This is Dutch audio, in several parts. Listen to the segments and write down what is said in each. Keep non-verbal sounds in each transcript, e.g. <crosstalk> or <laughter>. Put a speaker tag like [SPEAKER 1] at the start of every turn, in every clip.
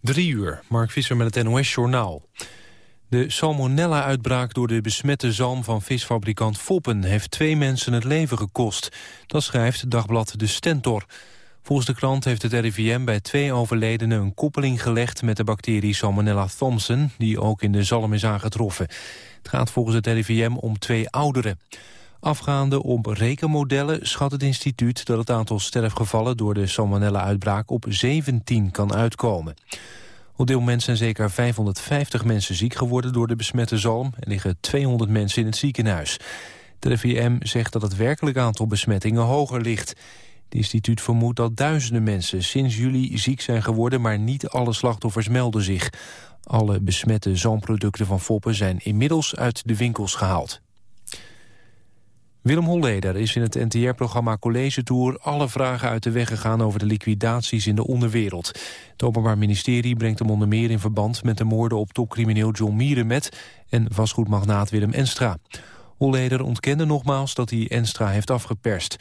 [SPEAKER 1] Drie uur, Mark Visser met het NOS-journaal. De salmonella-uitbraak door de besmette zalm van visfabrikant Foppen... heeft twee mensen het leven gekost. Dat schrijft dagblad De Stentor. Volgens de krant heeft het RIVM bij twee overledenen... een koppeling gelegd met de bacterie Salmonella Thompson... die ook in de zalm is aangetroffen. Het gaat volgens het RIVM om twee ouderen. Afgaande op rekenmodellen schat het instituut dat het aantal sterfgevallen door de salmonella-uitbraak op 17 kan uitkomen. Op dit moment zijn zeker 550 mensen ziek geworden door de besmette zalm en liggen 200 mensen in het ziekenhuis. De RIVM zegt dat het werkelijk aantal besmettingen hoger ligt. Het instituut vermoedt dat duizenden mensen sinds juli ziek zijn geworden, maar niet alle slachtoffers melden zich. Alle besmette zalmproducten van Foppen zijn inmiddels uit de winkels gehaald. Willem Holleder is in het NTR-programma College Tour alle vragen uit de weg gegaan over de liquidaties in de onderwereld. Het Openbaar Ministerie brengt hem onder meer in verband met de moorden op topcrimineel John Mierenmet en vastgoedmagnaat Willem Enstra. Holleder ontkende nogmaals dat hij Enstra heeft afgeperst.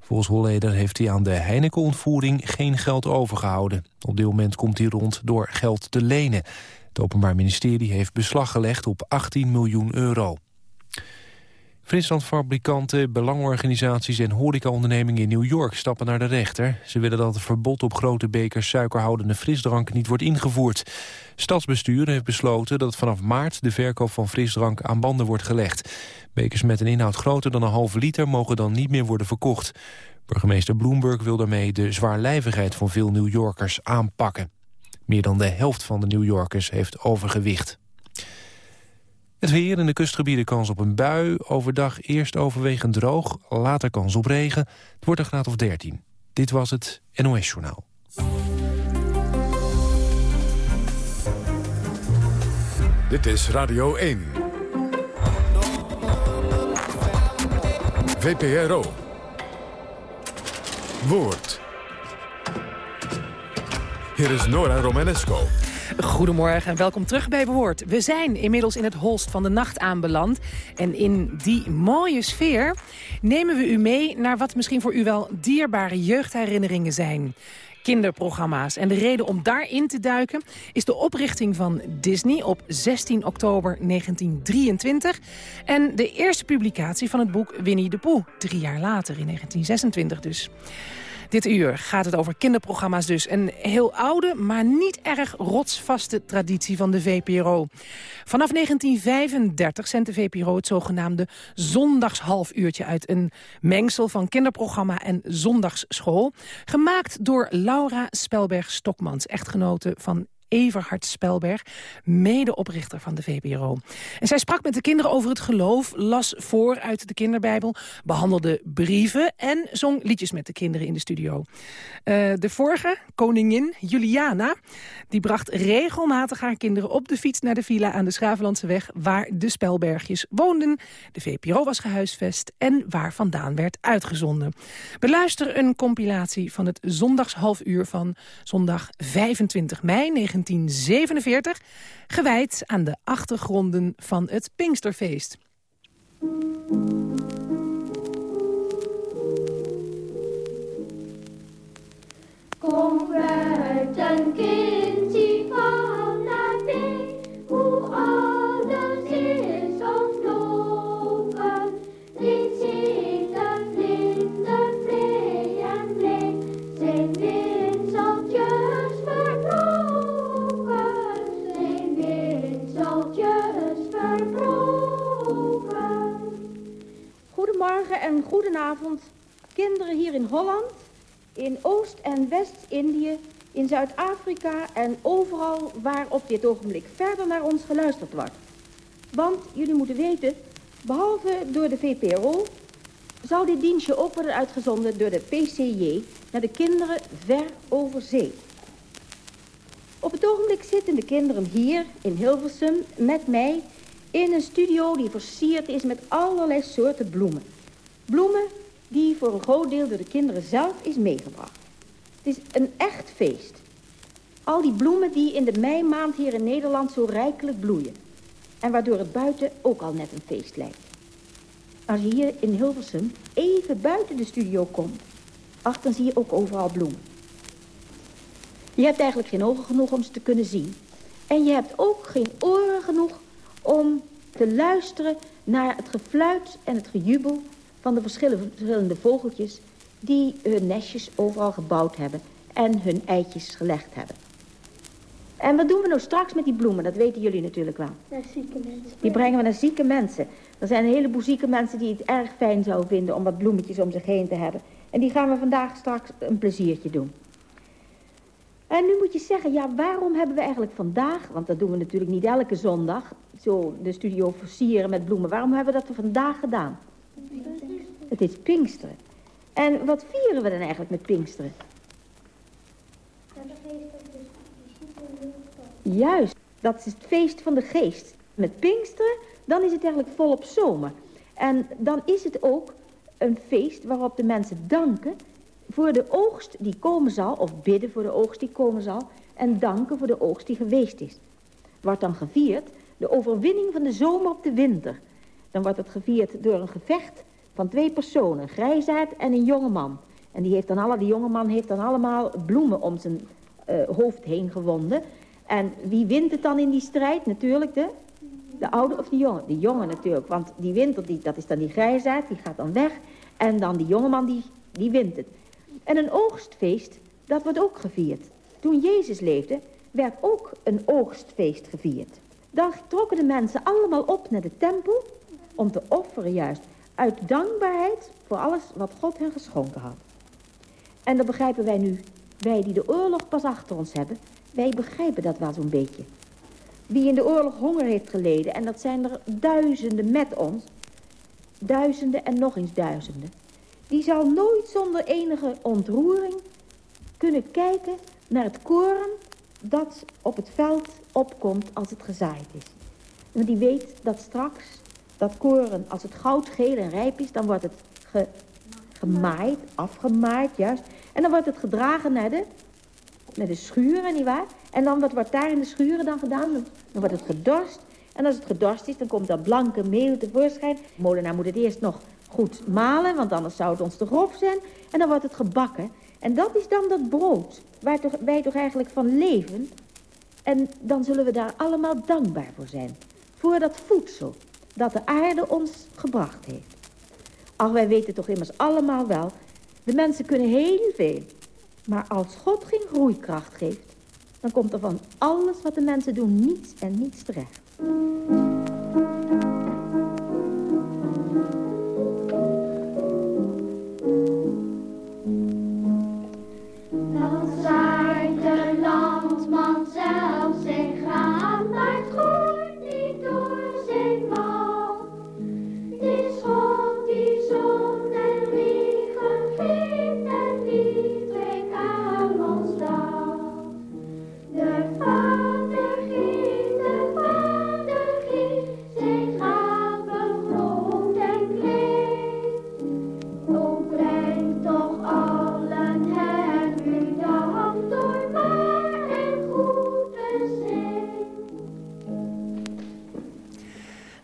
[SPEAKER 1] Volgens Holleder heeft hij aan de Heineken-ontvoering geen geld overgehouden. Op dit moment komt hij rond door geld te lenen. Het Openbaar Ministerie heeft beslag gelegd op 18 miljoen euro. Frisdrankfabrikanten, belangenorganisaties en horecaondernemingen in New York stappen naar de rechter. Ze willen dat het verbod op grote bekers suikerhoudende frisdrank niet wordt ingevoerd. Stadsbestuur heeft besloten dat vanaf maart de verkoop van frisdrank aan banden wordt gelegd. Bekers met een inhoud groter dan een halve liter mogen dan niet meer worden verkocht. Burgemeester Bloomberg wil daarmee de zwaarlijvigheid van veel New Yorkers aanpakken. Meer dan de helft van de New Yorkers heeft overgewicht. Het weer in de kustgebieden kans op een bui. Overdag eerst overwegend droog, later kans op regen. Het wordt een graad of 13. Dit was het NOS Journaal.
[SPEAKER 2] Dit is Radio 1. VPRO. Woord. Hier is Nora Romanesco.
[SPEAKER 3] Goedemorgen en welkom terug bij Behoort. We zijn inmiddels in het holst van de nacht aanbeland. En in die mooie sfeer nemen we u mee naar wat misschien voor u wel dierbare jeugdherinneringen zijn kinderprogramma's. En de reden om daarin te duiken is de oprichting van Disney op 16 oktober 1923. En de eerste publicatie van het boek Winnie de Pooh, drie jaar later in 1926 dus. Dit uur gaat het over kinderprogramma's dus. Een heel oude, maar niet erg rotsvaste traditie van de VPRO. Vanaf 1935 zendt de VPRO het zogenaamde zondagshalfuurtje uit. Een mengsel van kinderprogramma en zondagsschool. Gemaakt door Laura Spelberg-Stokmans, echtgenote van Everhard Spelberg, medeoprichter van de VPRO. En zij sprak met de kinderen over het geloof, las voor uit de kinderbijbel... behandelde brieven en zong liedjes met de kinderen in de studio. Uh, de vorige, koningin Juliana, die bracht regelmatig haar kinderen op de fiets... naar de villa aan de Schravenlandse weg, waar de Spelbergjes woonden. De VPRO was gehuisvest en waar vandaan werd uitgezonden. Beluister een compilatie van het zondagshalfuur van zondag 25 mei 19 1947... gewijd aan de achtergronden van het Pinksterfeest.
[SPEAKER 4] Kom
[SPEAKER 5] Holland, in Oost- en West-Indië, in Zuid-Afrika en overal waar op dit ogenblik verder naar ons geluisterd wordt. Want jullie moeten weten, behalve door de VPRO, zou dit dienstje ook worden uitgezonden door de PCJ naar de kinderen ver over zee. Op het ogenblik zitten de kinderen hier in Hilversum met mij in een studio die versierd is met allerlei soorten bloemen. Bloemen die voor een groot deel door de kinderen zelf is meegebracht. Het is een echt feest. Al die bloemen die in de meimaand hier in Nederland zo rijkelijk bloeien. En waardoor het buiten ook al net een feest lijkt. Als je hier in Hilversum even buiten de studio komt... ach, dan zie je ook overal bloemen. Je hebt eigenlijk geen ogen genoeg om ze te kunnen zien. En je hebt ook geen oren genoeg om te luisteren naar het gefluit en het gejubel van de verschillende vogeltjes die hun nestjes overal gebouwd hebben en hun eitjes gelegd hebben. En wat doen we nou straks met die bloemen? Dat weten jullie natuurlijk wel.
[SPEAKER 4] Naar zieke mensen.
[SPEAKER 5] Die brengen we naar zieke mensen. Er zijn een heleboel zieke mensen die het erg fijn zouden vinden om wat bloemetjes om zich heen te hebben. En die gaan we vandaag straks een pleziertje doen. En nu moet je zeggen, ja, waarom hebben we eigenlijk vandaag, want dat doen we natuurlijk niet elke zondag, zo de studio versieren met bloemen. Waarom hebben we dat vandaag gedaan? Het is Pinksteren. En wat vieren we dan eigenlijk met Pinksteren? Juist, dat is het feest van de geest. Met Pinksteren, dan is het eigenlijk volop zomer. En dan is het ook een feest waarop de mensen danken voor de oogst die komen zal, of bidden voor de oogst die komen zal, en danken voor de oogst die geweest is. Wordt dan gevierd de overwinning van de zomer op de winter. Dan wordt het gevierd door een gevecht van twee personen, een grijsaard en een jonge man. En die, heeft dan alle, die jonge man heeft dan allemaal bloemen om zijn uh, hoofd heen gewonden. En wie wint het dan in die strijd? Natuurlijk de, de oude of de jonge? De jonge natuurlijk, want die winter, die, dat is dan die grijsaard, die gaat dan weg. En dan die jongeman, die, die wint het. En een oogstfeest, dat wordt ook gevierd. Toen Jezus leefde, werd ook een oogstfeest gevierd. Dan trokken de mensen allemaal op naar de tempel om te offeren juist. Uit dankbaarheid voor alles wat God hen geschonken had. En dat begrijpen wij nu, wij die de oorlog pas achter ons hebben, wij begrijpen dat wel zo'n beetje. Wie in de oorlog honger heeft geleden, en dat zijn er duizenden met ons, duizenden en nog eens duizenden, die zal nooit zonder enige ontroering kunnen kijken naar het koren dat op het veld opkomt als het gezaaid is. En die weet dat straks dat koren, als het goudgeel en rijp is, dan wordt het ge, gemaaid, afgemaaid juist. En dan wordt het gedragen naar de, naar de schuren, nietwaar? En dan wat wordt daar in de schuren dan gedaan? Dan wordt het gedorst. En als het gedorst is, dan komt dat blanke meel tevoorschijn. De molenaar moet het eerst nog goed malen, want anders zou het ons te grof zijn. En dan wordt het gebakken. En dat is dan dat brood waar wij toch eigenlijk van leven. En dan zullen we daar allemaal dankbaar voor zijn. Voor dat voedsel dat de aarde ons gebracht heeft. Ach, wij weten toch immers allemaal wel... de mensen kunnen heel veel. Maar als God geen groeikracht geeft... dan komt er van alles wat de mensen doen niets en niets terecht.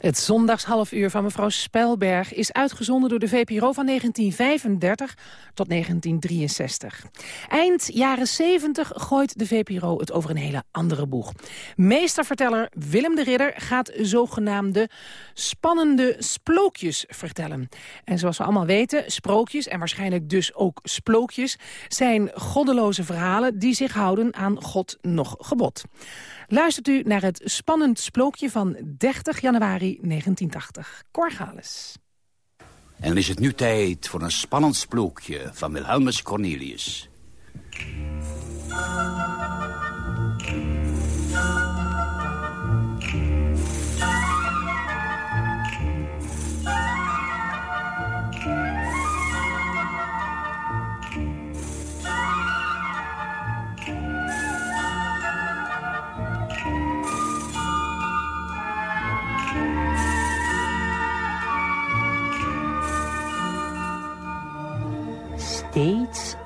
[SPEAKER 3] Het zondagshalfuur van mevrouw Spelberg is uitgezonden door de VPRO van 1935 tot 1963. Eind jaren 70 gooit de VPRO het over een hele andere boeg. Meesterverteller Willem de Ridder gaat zogenaamde spannende sprookjes vertellen. En zoals we allemaal weten, sprookjes en waarschijnlijk dus ook splookjes... zijn goddeloze verhalen die zich houden aan God nog gebod. Luistert u naar het spannend sprookje van 30 januari 1980. Corgalis.
[SPEAKER 6] En dan is het nu tijd voor een spannend sprookje van Wilhelmus Cornelius.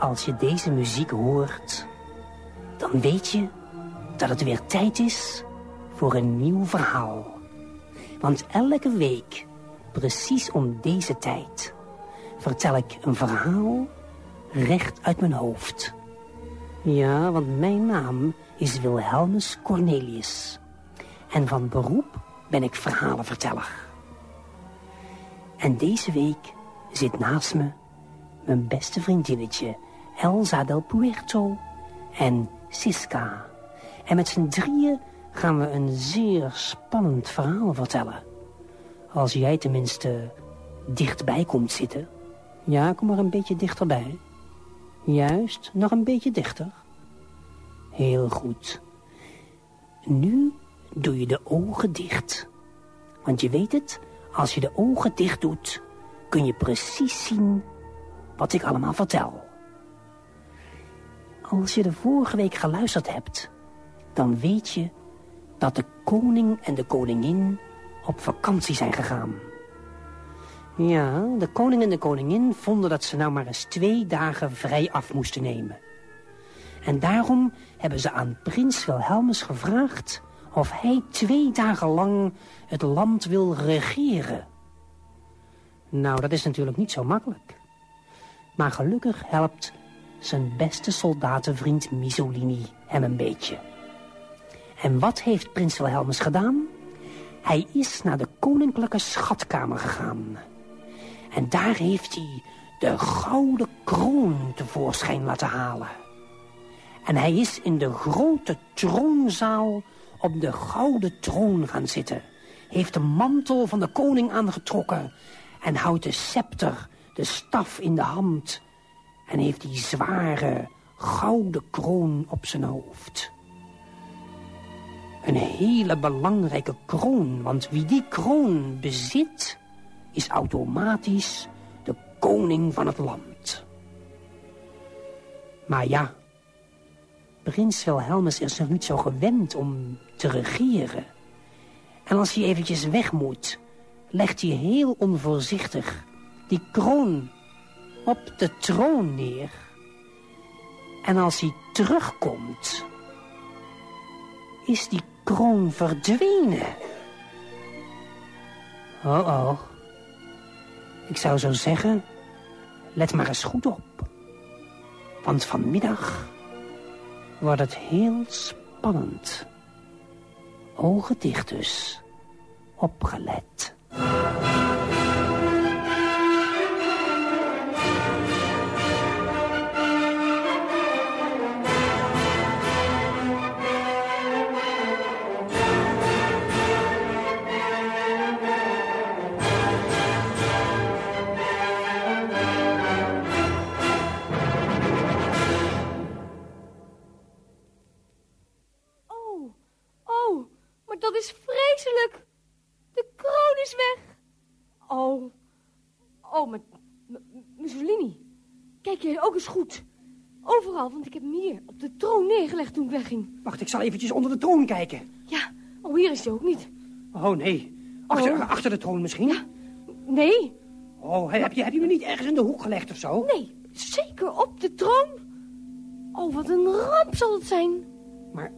[SPEAKER 7] Als je deze muziek hoort, dan weet je dat het weer tijd is voor een nieuw verhaal. Want elke week, precies om deze tijd, vertel ik een verhaal recht uit mijn hoofd. Ja, want mijn naam is Wilhelmus Cornelius. En van beroep ben ik verhalenverteller. En deze week zit naast me mijn beste vriendinnetje Elsa del Puerto en Siska. En met z'n drieën gaan we een zeer spannend verhaal vertellen. Als jij tenminste dichtbij komt zitten. Ja, kom maar een beetje dichterbij. Juist, nog een beetje dichter. Heel goed. Nu doe je de ogen dicht. Want je weet het, als je de ogen dicht doet... kun je precies zien wat ik allemaal vertel. Als je de vorige week geluisterd hebt... dan weet je dat de koning en de koningin op vakantie zijn gegaan. Ja, de koning en de koningin vonden dat ze nou maar eens twee dagen vrij af moesten nemen. En daarom hebben ze aan prins Wilhelmus gevraagd... of hij twee dagen lang het land wil regeren. Nou, dat is natuurlijk niet zo makkelijk. Maar gelukkig helpt zijn beste soldatenvriend Mussolini hem een beetje. En wat heeft prins Wilhelmus gedaan? Hij is naar de koninklijke schatkamer gegaan. En daar heeft hij de gouden kroon tevoorschijn laten halen. En hij is in de grote troonzaal op de gouden troon gaan zitten. Heeft de mantel van de koning aangetrokken. En houdt de scepter, de staf in de hand. En heeft die zware gouden kroon op zijn hoofd. Een hele belangrijke kroon, want wie die kroon bezit... is automatisch de koning van het land. Maar ja, prins Wilhelmus is nog niet zo gewend om te regeren. En als hij eventjes weg moet, legt hij heel onvoorzichtig die kroon op de troon neer. En als hij terugkomt, is die kroon verdwenen. Oh oh. Ik zou zo zeggen, let maar eens goed op. Want vanmiddag wordt het heel spannend. Ogen dicht dus. Opgelet.
[SPEAKER 8] Oh, maar M- M- Mussolini, kijk jij ook eens goed. Overal, want ik heb hem hier op de troon neergelegd toen ik wegging.
[SPEAKER 7] Wacht, ik zal eventjes onder de troon kijken.
[SPEAKER 8] Ja, oh, hier is hij ook niet.
[SPEAKER 7] Oh, nee. Achter,
[SPEAKER 8] Oh.
[SPEAKER 7] achter de troon misschien?
[SPEAKER 8] Nee,
[SPEAKER 7] Oh, heb je, heb je hem niet ergens in de hoek gelegd of zo?
[SPEAKER 8] nee, zeker op de troon. Oh, wat een ramp zal het zijn.
[SPEAKER 7] Maar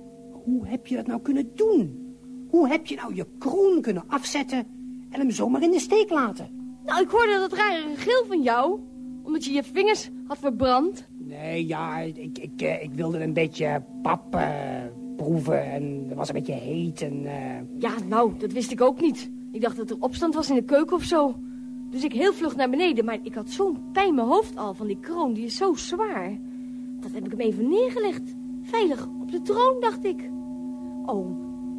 [SPEAKER 7] hoe heb je dat nou kunnen doen? Hoe heb je nou je kroon kunnen afzetten en hem zomaar in de steek laten?
[SPEAKER 8] Nou, ik hoorde dat rare gegil van jou, omdat je je vingers had verbrand.
[SPEAKER 7] Nee, ja, ik, ik, eh, ik wilde een beetje pap eh, proeven en het was een beetje heet en... eh,
[SPEAKER 8] Ja, nou, dat wist ik ook niet. Ik dacht dat er opstand was in de keuken of zo. Dus ik heel vlug naar beneden, maar ik had zo'n pijn in mijn hoofd al van die kroon, die is zo zwaar. Dat heb ik hem even neergelegd. Veilig op de troon, dacht ik. Oh,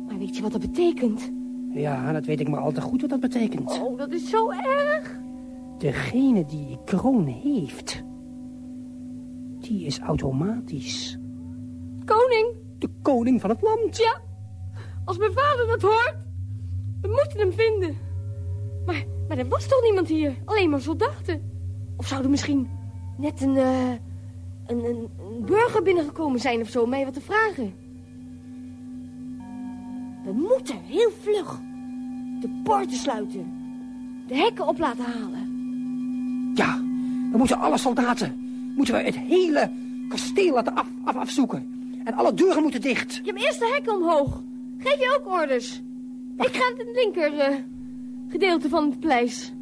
[SPEAKER 8] maar weet je wat dat betekent?
[SPEAKER 7] Ja, dat weet ik maar al te goed wat dat betekent.
[SPEAKER 8] Oh, dat is zo erg.
[SPEAKER 7] Degene die die kroon heeft, die is automatisch
[SPEAKER 8] Koning,
[SPEAKER 7] de koning van het land.
[SPEAKER 8] ja. Als mijn vader dat hoort, we moeten hem vinden. Maar, maar er was toch niemand hier? Alleen maar soldaten. Of zou er misschien net een, eh, een, een, een burger binnengekomen zijn of zo om mij wat te vragen? We moeten heel vlug de poorten sluiten. De hekken op laten halen.
[SPEAKER 7] Ja, we moeten alle soldaten, moeten we het hele kasteel laten af, af, afzoeken. En alle deuren moeten dicht.
[SPEAKER 8] Ik heb eerst de hekken omhoog. Geef je ook orders? Ik ga het linker eh, gedeelte van het paleis.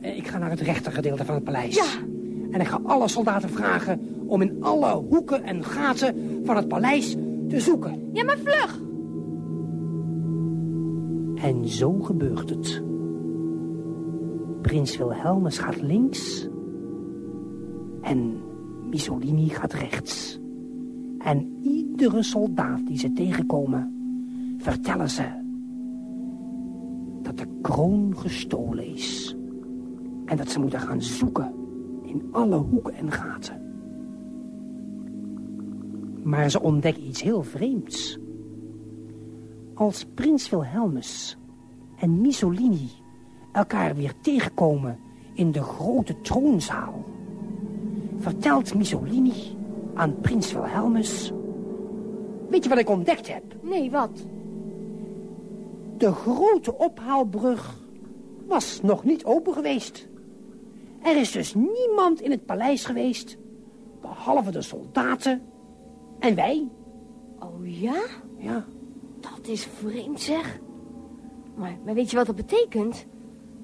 [SPEAKER 7] Eh, Ik ga naar het rechtergedeelte van het paleis.
[SPEAKER 8] Ja.
[SPEAKER 7] En ik ga alle soldaten vragen om in alle hoeken en gaten van het paleis te zoeken.
[SPEAKER 8] Ja, maar vlug!
[SPEAKER 7] En zo gebeurt het. Prins Wilhelmus gaat links en Mussolini gaat rechts. En iedere soldaat die ze tegenkomen, vertellen ze dat de kroon gestolen is. En dat ze moeten gaan zoeken in alle hoeken en gaten. Maar ze ontdekken iets heel vreemds. Als prins Wilhelmus en Mussolini elkaar weer tegenkomen in de grote troonzaal... vertelt Mussolini aan prins Wilhelmus... Weet je wat ik ontdekt heb?
[SPEAKER 8] Nee, wat?
[SPEAKER 7] De grote ophaalbrug was nog niet open geweest. Er is dus niemand in het paleis geweest, behalve de soldaten en wij.
[SPEAKER 8] Oh ja?
[SPEAKER 7] Ja,
[SPEAKER 8] Dat is vreemd, zeg. Maar, weet je wat dat betekent?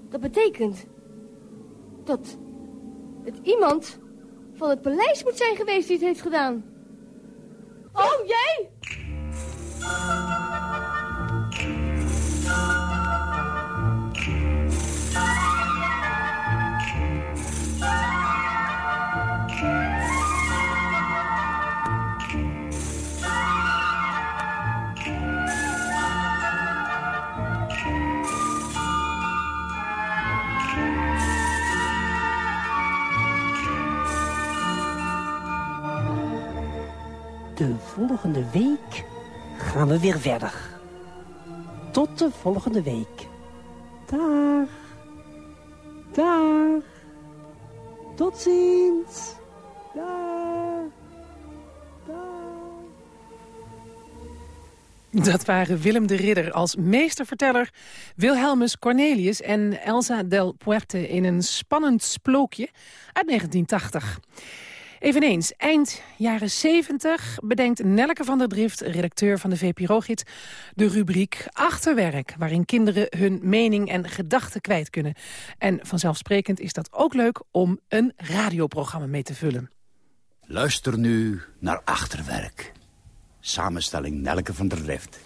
[SPEAKER 8] Dat betekent dat het iemand van het paleis moet zijn geweest die het heeft gedaan. Oh, jij?
[SPEAKER 7] Volgende week gaan we weer verder. Tot de volgende week. Dag. Dag. Tot ziens. Dag. Dag.
[SPEAKER 3] Dat waren Willem de Ridder als meesterverteller, Wilhelmus Cornelius en Elsa del Puerte in een spannend splookje uit 1980. Eveneens, eind jaren 70 bedenkt Nelleke van der Drift, redacteur van de VPRO-gids, de rubriek Achterwerk, waarin kinderen hun mening en gedachten kwijt kunnen. En vanzelfsprekend is dat ook leuk om een radioprogramma mee te vullen.
[SPEAKER 6] Luister nu naar Achterwerk. Samenstelling Nelke van der Drift.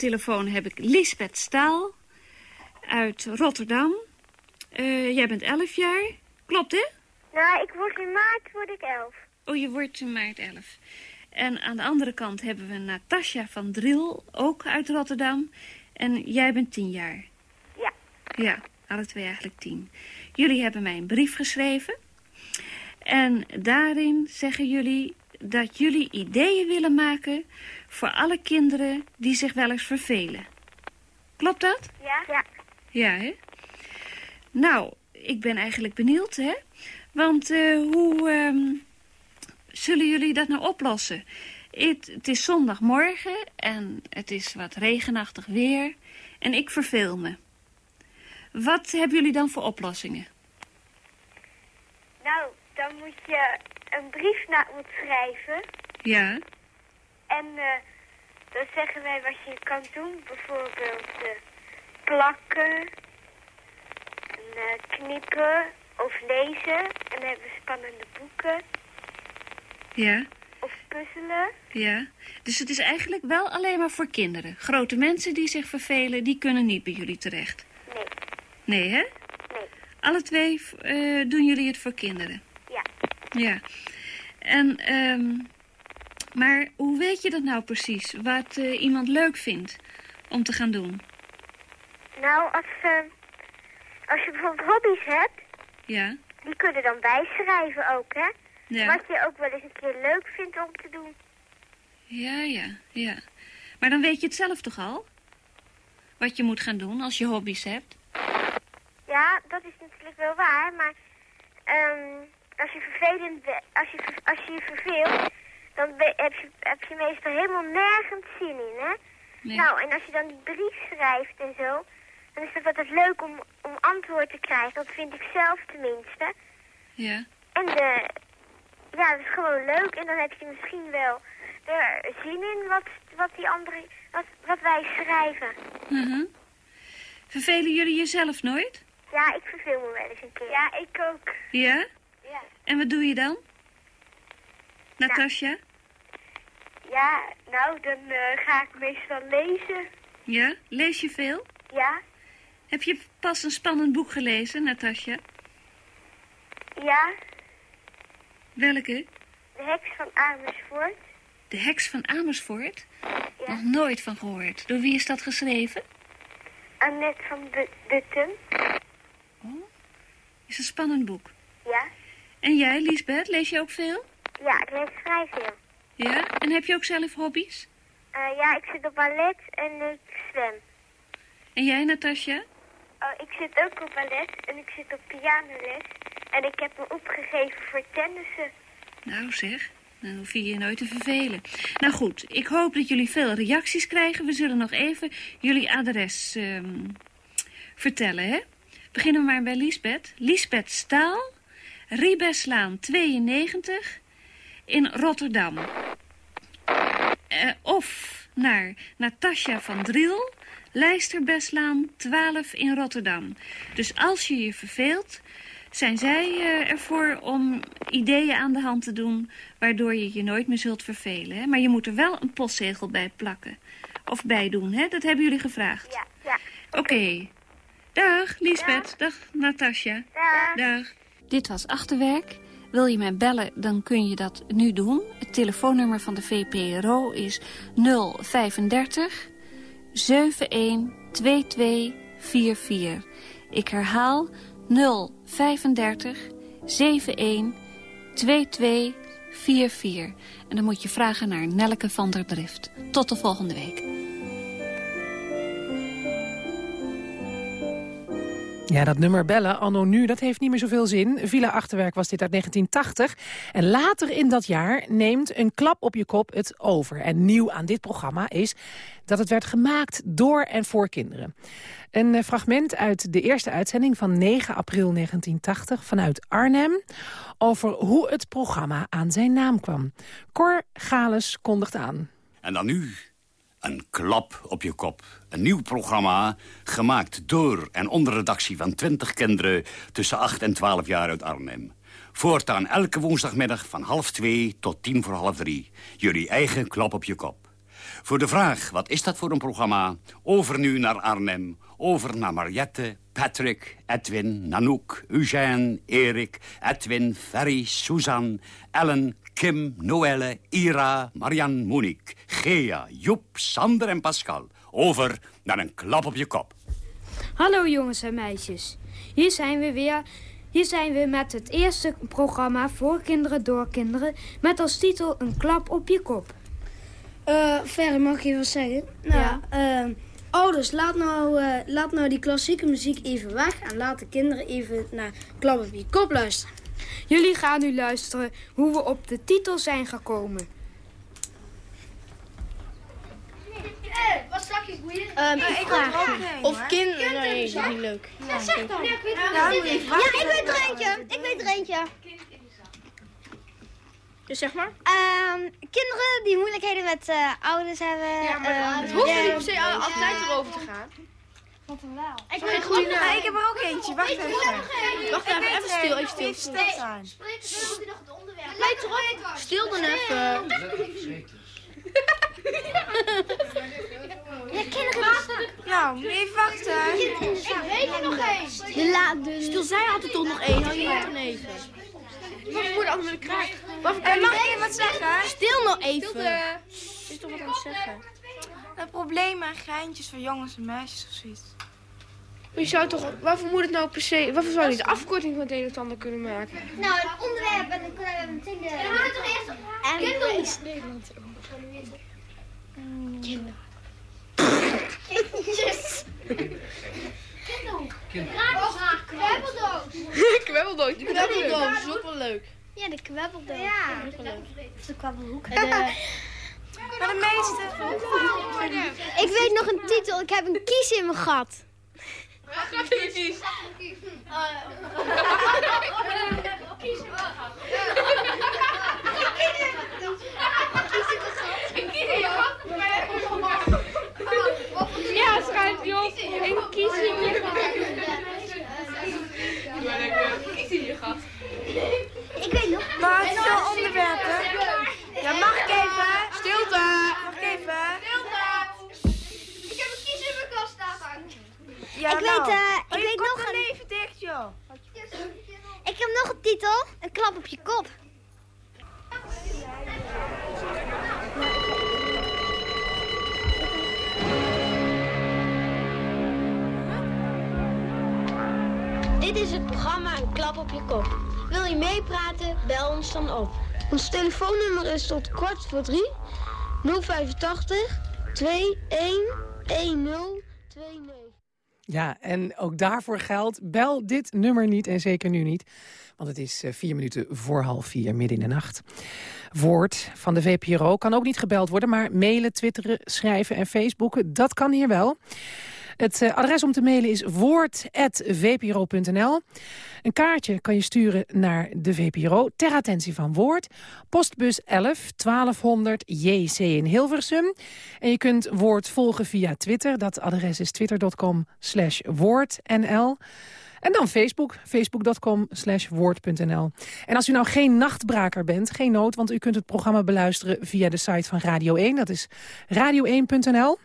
[SPEAKER 9] Telefoon heb ik Lisbeth Staal uit Rotterdam. Eh, jij bent 11 jaar. Klopt, hè?
[SPEAKER 4] Nou, ik word in maart word ik elf.
[SPEAKER 9] Oh, je wordt in maart 11. En aan de andere kant hebben we Natasja van Driel, ook uit Rotterdam. En jij bent 10 jaar.
[SPEAKER 4] Ja.
[SPEAKER 9] Ja, alle twee eigenlijk 10. Jullie hebben mij een brief geschreven. En daarin zeggen jullie dat jullie ideeën willen maken voor alle kinderen die zich wel eens vervelen. Klopt dat?
[SPEAKER 4] Ja? Ja.
[SPEAKER 9] Ja, hè? Nou, ik ben eigenlijk benieuwd, hè? Want eh, hoe ehm, zullen jullie dat nou oplossen? Het, het is zondagmorgen en het is wat regenachtig weer en ik verveel me. Wat hebben jullie dan voor oplossingen?
[SPEAKER 4] Nou, dan moet je een brief naar ons schrijven.
[SPEAKER 9] Ja,
[SPEAKER 4] En eh, dan zeggen wij wat je kan doen. Bijvoorbeeld eh, plakken, en, eh, knippen of lezen. En dan hebben we spannende boeken.
[SPEAKER 9] ja,
[SPEAKER 4] Of puzzelen.
[SPEAKER 9] ja. Dus het is eigenlijk wel alleen maar voor kinderen. Grote mensen die zich vervelen, die kunnen niet bij jullie terecht.
[SPEAKER 4] Nee,
[SPEAKER 9] Nee, hè?
[SPEAKER 4] nee.
[SPEAKER 9] Alle twee doen jullie het voor kinderen.
[SPEAKER 4] Ja.
[SPEAKER 9] Ja. En, ehm, maar hoe weet je dat nou precies? Wat eh, iemand leuk vindt om te gaan doen?
[SPEAKER 4] Nou, als, eh, als je bijvoorbeeld hobby's hebt,
[SPEAKER 9] Ja?
[SPEAKER 4] die kunnen dan bijschrijven ook, hè?
[SPEAKER 9] Ja.
[SPEAKER 4] Wat je ook wel eens een keer leuk vindt om te doen.
[SPEAKER 9] Ja, ja, ja. Maar dan weet je het zelf toch al? wat je moet gaan doen als je hobby's hebt.
[SPEAKER 4] Ja, dat is natuurlijk wel waar, maar ehm, als je vervelend als je, als je je verveelt, dan heb, je, heb je meestal helemaal nergens zin in, hè?
[SPEAKER 9] Nee.
[SPEAKER 4] Nou, en als je dan die brief schrijft en zo, dan is het altijd leuk om, om antwoord te krijgen. Dat vind ik zelf tenminste.
[SPEAKER 9] Ja.
[SPEAKER 4] En de, ja, dat is gewoon leuk. En dan heb je misschien wel er zin in wat, wat die andere, wat, wat wij schrijven.
[SPEAKER 9] Mhm. Vervelen jullie jezelf nooit?
[SPEAKER 4] Ja, ik verveel me wel eens een keer. Ja, ik ook.
[SPEAKER 9] Ja?
[SPEAKER 4] Ja.
[SPEAKER 9] En wat doe je dan? Natasja?
[SPEAKER 4] Ja, nou, dan eh, ga ik meestal lezen.
[SPEAKER 9] Ja? Lees je veel?
[SPEAKER 4] Ja,
[SPEAKER 9] Heb je pas een spannend boek gelezen, Natasja?
[SPEAKER 4] ja,
[SPEAKER 9] Welke?
[SPEAKER 4] de heks van Amersfoort.
[SPEAKER 9] De heks van Amersfoort?
[SPEAKER 4] Ja.
[SPEAKER 9] Nog nooit van gehoord. Door wie is dat geschreven?
[SPEAKER 4] Annette van Dutten.
[SPEAKER 9] Is een spannend boek.
[SPEAKER 4] Ja,
[SPEAKER 9] En jij, Liesbeth, lees je ook veel?
[SPEAKER 4] Ja, ik lees vrij veel.
[SPEAKER 9] Ja? En heb je ook zelf hobby's?
[SPEAKER 4] Eh, ja, ik zit op ballet en ik zwem.
[SPEAKER 9] En jij, Natasja?
[SPEAKER 4] Oh, ik zit ook op ballet en ik zit op pianoles. En ik heb me opgegeven voor tennissen.
[SPEAKER 9] Nou zeg, dan hoef je je nooit te vervelen. Nou goed, ik hoop dat jullie veel reacties krijgen. We zullen nog even jullie adres ehm, vertellen, hè? Beginnen we maar bij Liesbeth. Liesbeth Staal, Riebeslaan 92 in Rotterdam. Eh, of naar Natasja van Driel, Lijsterbeslaan 12 in Rotterdam. Dus als je je verveelt, zijn zij eh, ervoor om ideeën aan de hand te doen... waardoor je je nooit meer zult vervelen. Hè? Maar je moet er wel een postzegel bij plakken. Of bij doen, hè? Dat hebben jullie gevraagd.
[SPEAKER 4] Ja, ja.
[SPEAKER 9] Oké. Dag, Liesbeth. Dag, Natasja.
[SPEAKER 4] Dag.
[SPEAKER 9] Dag. Dit was Achterwerk. Wil je mij bellen, dan kun je dat nu doen. Het telefoonnummer van de VPRO is 035 712244. Ik herhaal 035 712244. En dan moet je vragen naar Nelke van der Drift. Tot de volgende week.
[SPEAKER 3] Ja, dat nummer bellen, anno nu, dat heeft niet meer zoveel zin. Villa Achterwerk was dit uit 1980. En later in dat jaar neemt een klap op je kop het over. En nieuw aan dit programma is dat het werd gemaakt door en voor kinderen. Een eh, fragment uit de eerste uitzending van 9 april 1980 vanuit Arnhem... over hoe het programma aan zijn naam kwam. Cor Gales kondigt aan.
[SPEAKER 6] En dan nu een klap op je kop. Een nieuw programma, gemaakt door en onder redactie van 20 kinderen... tussen 8 en 12 jaar uit Arnhem. Voortaan elke woensdagmiddag van half twee tot tien voor half drie. Jullie eigen klap op je kop. Voor de vraag, wat is dat voor een programma? Over nu naar Arnhem. Over naar Mariette, Patrick, Edwin, Nanook, Eugène, Erik, Edwin, Ferry, Suzanne, Ellen, Kim, Noelle, Ira, Marianne, Monique, Gea, Joep, Sander en Pascal. Over naar een klap op je kop.
[SPEAKER 10] Hallo jongens en meisjes. Hier zijn we weer. Hier zijn we met het eerste programma voor kinderen door kinderen. Met als titel Een klap op je kop.
[SPEAKER 11] Eh Ferry, mag ik even wat zeggen? Nou,
[SPEAKER 10] Ja.
[SPEAKER 11] eh, ouders, laat nou, eh, laat nou die klassieke muziek even weg... en laat de kinderen even naar Klap op je kop luisteren.
[SPEAKER 10] Jullie gaan nu luisteren hoe we op de titel zijn gekomen.
[SPEAKER 11] Wat zag je boeien? ik vraag Of kinderen... Nee, dat is niet leuk.
[SPEAKER 10] Ja, zeg dan.
[SPEAKER 11] Ja, ik weet er eentje. Ik weet er eentje. Dus zeg maar.
[SPEAKER 12] Ehm, kinderen die moeilijkheden met eh, ouders hebben.
[SPEAKER 11] Ja, maar
[SPEAKER 12] ehm,
[SPEAKER 11] het hoeft niet per se al- altijd erover te gaan.
[SPEAKER 12] Wat dan wel?
[SPEAKER 11] Ik weet goede naam.
[SPEAKER 12] ik heb er ook eentje. Wacht even.
[SPEAKER 11] Wacht even, even stil, even stil.
[SPEAKER 12] stilstaan.
[SPEAKER 11] Spreek nog het onderwerp. Leid erop. Stil dan even. <laughs>
[SPEAKER 12] Ja, kinderen. Nou, even wachten.
[SPEAKER 11] Ik weet er nog één.
[SPEAKER 12] De.
[SPEAKER 11] Stil, zij had er toch nog één. Hou je mond dan even. Altijd met de kraak? Mag ik
[SPEAKER 12] mag ik even wat zeggen?
[SPEAKER 11] Stil nog even. Is toch wat aan het zeggen?
[SPEAKER 12] Het probleem en geintjes van jongens en meisjes of zoiets.
[SPEAKER 13] Je zou toch, waarvoor moet het nou per se, waarvoor zou je de afkorting van het een of het ander kunnen maken?
[SPEAKER 12] Nou, het onderwerp en dan kunnen we meteen de. En dan moet toch eerst. En
[SPEAKER 11] Kinderen. Yes. <laughs>
[SPEAKER 13] Kwebeldoos. De kwebeldoos is ook wel leuk.
[SPEAKER 11] Ja, de kwebeldoos. Ja, Of de kwabbelhoek.
[SPEAKER 12] Maar de meeste...
[SPEAKER 11] Ik weet nog een titel. Ik heb een kies in mijn gat.
[SPEAKER 13] Ja, schrijf je op. En kies in je
[SPEAKER 12] Kies in je gat.
[SPEAKER 11] Ik weet nog.
[SPEAKER 12] Maar veel onderwerpen. Ja, mag ik even? Stilte. Mag ik even? Stilte.
[SPEAKER 11] Ik heb een kies in mijn kast staan.
[SPEAKER 12] Ja,
[SPEAKER 11] ik
[SPEAKER 12] nou.
[SPEAKER 11] weet, eh, ik
[SPEAKER 12] Oh, je
[SPEAKER 11] weet nog een...
[SPEAKER 12] even dicht, joh.
[SPEAKER 11] Ik heb nog een titel. Een klap op je kop. Dit is het programma Een klap op je kop. Wil je meepraten? Bel ons dan op. Ons telefoonnummer is tot kwart voor drie 085 211029.
[SPEAKER 3] Ja, en ook daarvoor geldt, bel dit nummer niet en zeker nu niet. Want het is eh, vier minuten voor half vier, midden in de nacht. Woord van de VPRO kan ook niet gebeld worden... maar mailen, twitteren, schrijven en facebooken, dat kan hier wel. Het eh, adres om te mailen is woord.vpro.nl. Een kaartje kan je sturen naar de VPRO ter attentie van Woord. Postbus 11 1200 JC in Hilversum. En je kunt Woord volgen via Twitter. Dat adres is twitter.com slash woordnl. En dan Facebook, facebook.com slash woord.nl. En als u nou geen nachtbraker bent, geen nood... want u kunt het programma beluisteren via de site van Radio 1. Dat is radio1.nl.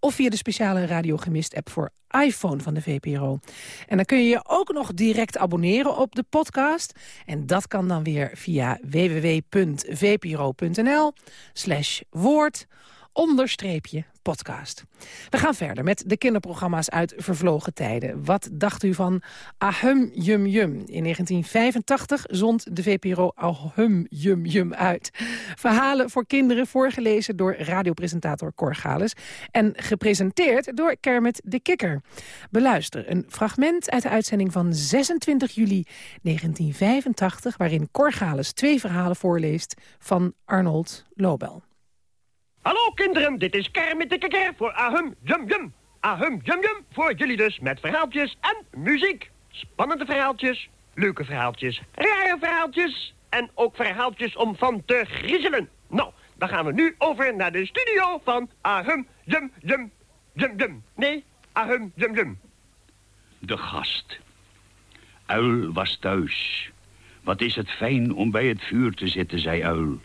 [SPEAKER 3] Of via de speciale Radio Gemist app voor iPhone van de VPRO. En dan kun je je ook nog direct abonneren op de podcast. En dat kan dan weer via www.vpro.nl slash woord onderstreepje podcast. We gaan verder met de kinderprogramma's uit vervlogen tijden. Wat dacht u van Ahum Jum Jum? In 1985 zond de VPRO Ahum Jum Jum uit. Verhalen voor kinderen voorgelezen door radiopresentator Cor en gepresenteerd door Kermit de Kikker. Beluister een fragment uit de uitzending van 26 juli 1985... waarin Cor twee verhalen voorleest van Arnold Lobel.
[SPEAKER 14] Hallo kinderen, dit is Kermit de Kikker voor Ahum Jum Jum. Ahum Jum Jum voor jullie dus met verhaaltjes en muziek. Spannende verhaaltjes, leuke verhaaltjes, rare verhaaltjes en ook verhaaltjes om van te griezelen. Nou, dan gaan we nu over naar de studio van Ahum Jum Jum Jum Jum. Nee, Ahum Jum Jum.
[SPEAKER 6] De gast. Uil was thuis. Wat is het fijn om bij het vuur te zitten, zei Uil.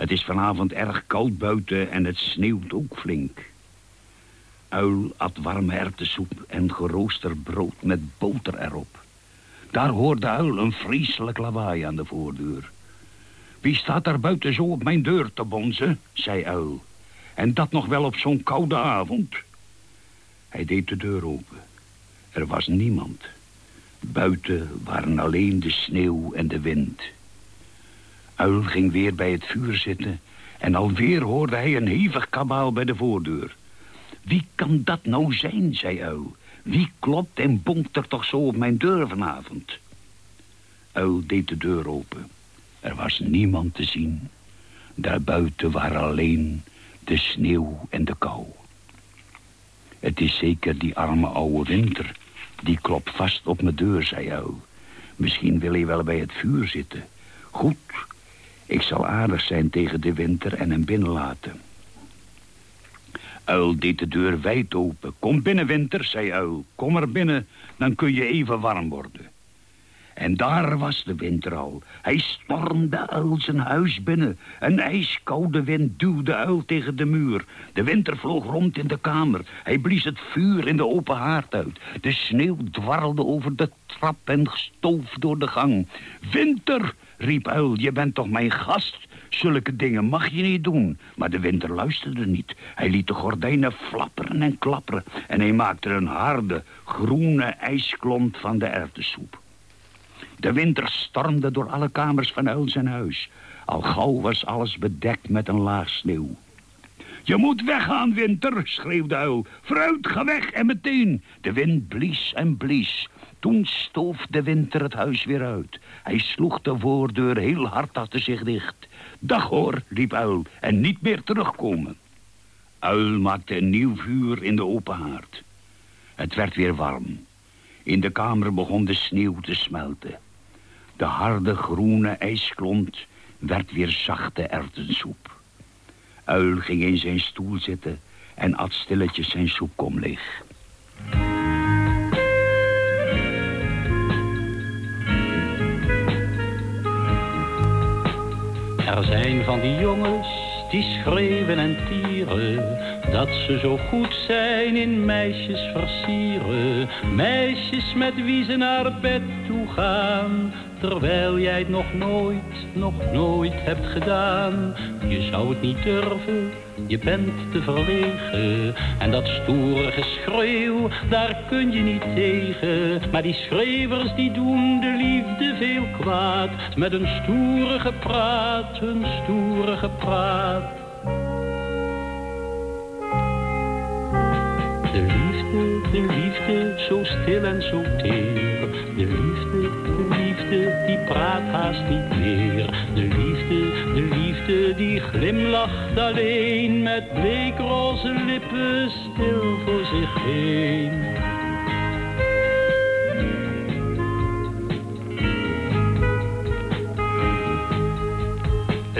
[SPEAKER 6] Het is vanavond erg koud buiten en het sneeuwt ook flink. Uil at warme erwtensoep en geroosterd brood met boter erop. Daar hoorde Uil een vreselijk lawaai aan de voordeur. Wie staat daar buiten zo op mijn deur te bonzen, zei Uil. En dat nog wel op zo'n koude avond. Hij deed de deur open. Er was niemand. Buiten waren alleen de sneeuw en de wind. Uil ging weer bij het vuur zitten... en alweer hoorde hij een hevig kabaal bij de voordeur. Wie kan dat nou zijn, zei Uil. Wie klopt en bonkt er toch zo op mijn deur vanavond? Uil deed de deur open. Er was niemand te zien. Daarbuiten waren alleen de sneeuw en de kou. Het is zeker die arme oude winter. Die klopt vast op mijn deur, zei Uil. Misschien wil hij wel bij het vuur zitten. Goed, ik zal aardig zijn tegen de winter en hem binnenlaten. Uil deed de deur wijd open. Kom binnen, winter, zei Uil. Kom er binnen, dan kun je even warm worden. En daar was de winter al. Hij stormde Uil zijn huis binnen. Een ijskoude wind duwde Uil tegen de muur. De winter vloog rond in de kamer. Hij blies het vuur in de open haard uit. De sneeuw dwarrelde over de trap en stoof door de gang. Winter, riep Uil, je bent toch mijn gast? Zulke dingen mag je niet doen. Maar de winter luisterde niet. Hij liet de gordijnen flapperen en klapperen. En hij maakte een harde, groene ijsklont van de erwtensoep. De winter stormde door alle kamers van Uil zijn huis. Al gauw was alles bedekt met een laag sneeuw. Je moet weggaan, winter, schreeuwde uil. Vooruit, ga weg en meteen. De wind blies en blies. Toen stoof de winter het huis weer uit. Hij sloeg de voordeur heel hard achter zich dicht. Dag hoor, riep uil, en niet meer terugkomen. Uil maakte een nieuw vuur in de open haard. Het werd weer warm. In de kamer begon de sneeuw te smelten. De harde groene ijsklont werd weer zachte erwtensoep. Uil ging in zijn stoel zitten en at stilletjes zijn soepkom leeg.
[SPEAKER 15] Er zijn van die jongens die schreeuwen en tieren dat ze zo goed zijn in meisjes versieren. Meisjes met wie ze naar bed toe gaan, terwijl jij het nog nooit, nog nooit hebt gedaan. Je zou het niet durven, je bent te verlegen. En dat stoere geschreeuw, daar kun je niet tegen. Maar die schreeuwers die doen de liefde veel kwaad. Met een stoere gepraat, een stoere gepraat. De liefde, zo stil en zo teer. De liefde, de liefde, die praat haast niet meer. De liefde, de liefde, die glimlacht alleen. Met bleekroze lippen stil voor zich heen.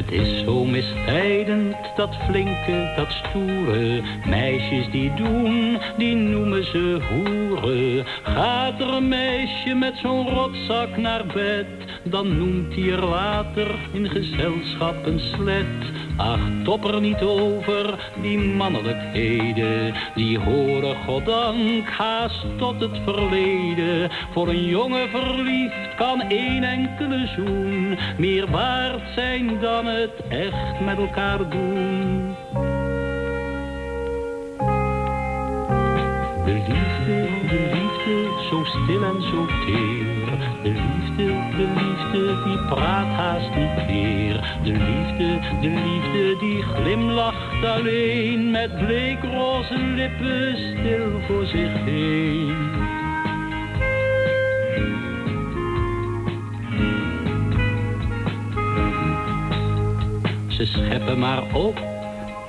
[SPEAKER 15] Het is zo misleidend, dat flinke, dat stoere. Meisjes die doen, die noemen ze hoeren. Gaat er een meisje met zo'n rotzak naar bed, dan noemt hij er later in gezelschap een slet. Ach, top er niet over, die mannelijkheden. Die horen goddank haast tot het verleden. Voor een jongen verliefd kan één enkele zoen meer waard zijn dan het echt met elkaar doen. De liefde, de liefde, zo stil en zo teer. De liefde, de liefde, die praat haast niet meer. De liefde, de liefde, die glimlacht alleen. Met bleekroze lippen stil voor zich heen. Ze scheppen maar op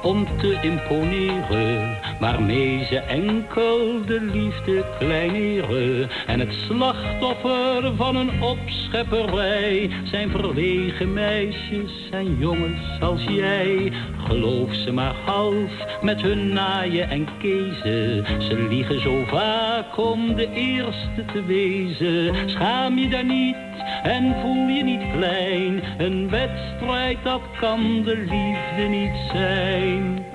[SPEAKER 15] om te imponeren, waarmee ze enkel de liefde kleineren. En het slachtoffer van een opschepperij zijn verlegen meisjes en jongens als jij. Geloof ze maar half met hun naaien en kezen. Ze liegen zo vaak om de eerste te wezen. Schaam je daar niet en voel je niet klein. Een wedstrijd dat kan de liefde niet zijn.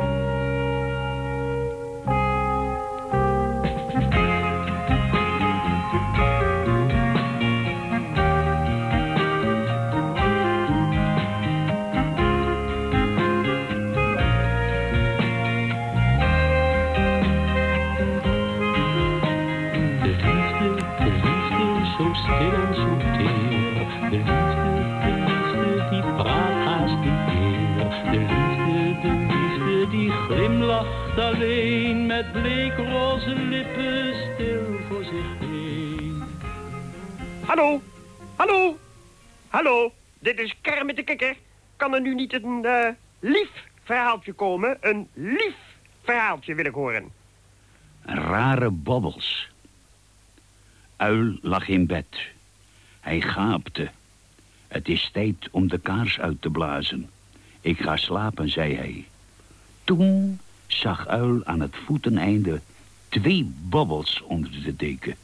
[SPEAKER 15] Met bleekroze lippen stil voor zich heen.
[SPEAKER 14] Hallo, hallo, hallo. Dit is Kermit de Kikker. Kan er nu niet een eh, lief verhaaltje komen? Een lief verhaaltje wil ik horen.
[SPEAKER 6] Rare bobbels. Uil lag in bed. Hij gaapte. Het is tijd om de kaars uit te blazen. Ik ga slapen, zei hij. Toen zag Uil aan het voeteneinde twee bobbels onder de deken.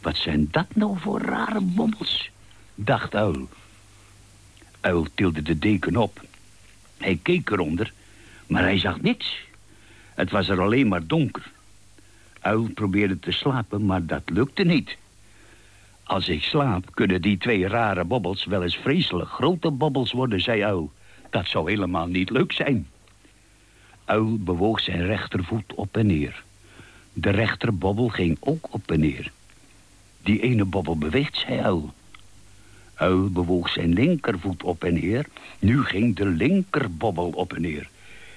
[SPEAKER 6] Wat zijn dat nou voor rare bobbels? dacht Uil. Uil tilde de deken op. Hij keek eronder, maar hij zag niets. Het was er alleen maar donker. Uil probeerde te slapen, maar dat lukte niet. Als ik slaap, kunnen die twee rare bobbels wel eens vreselijk grote bobbels worden, zei Uil. Dat zou helemaal niet leuk zijn. Uil bewoog zijn rechtervoet op en neer. De rechterbobbel ging ook op en neer. Die ene bobbel beweegt, zei Uil. Uil bewoog zijn linkervoet op en neer. Nu ging de linkerbobbel op en neer.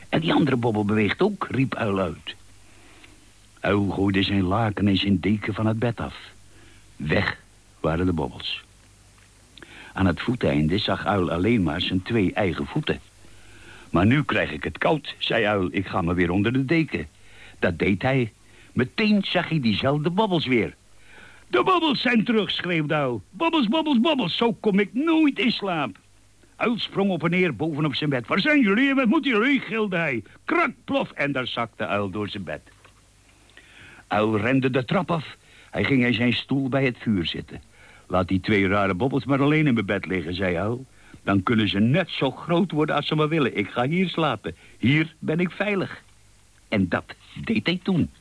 [SPEAKER 6] En die andere bobbel beweegt ook, riep Uil uit. Uil gooide zijn laken en zijn deken van het bed af. Weg waren de bobbels. Aan het voeteinde zag Uil alleen maar zijn twee eigen voeten. Maar nu krijg ik het koud, zei Uil. Ik ga me weer onder de deken. Dat deed hij. Meteen zag hij diezelfde bobbels weer. De bobbels zijn terug, schreeuwde Uil. Bobbels, bobbels, bobbels, zo kom ik nooit in slaap. Uil sprong op en neer bovenop zijn bed. Waar zijn jullie en wat moeten jullie, gilde hij. Krak, plof, en daar zakte Uil door zijn bed. Uil rende de trap af. Hij ging in zijn stoel bij het vuur zitten. Laat die twee rare bobbels maar alleen in mijn bed liggen, zei Uil. Dan kunnen ze net zo groot worden als ze maar willen. Ik ga hier slapen. Hier ben ik veilig. En dat deed hij toen.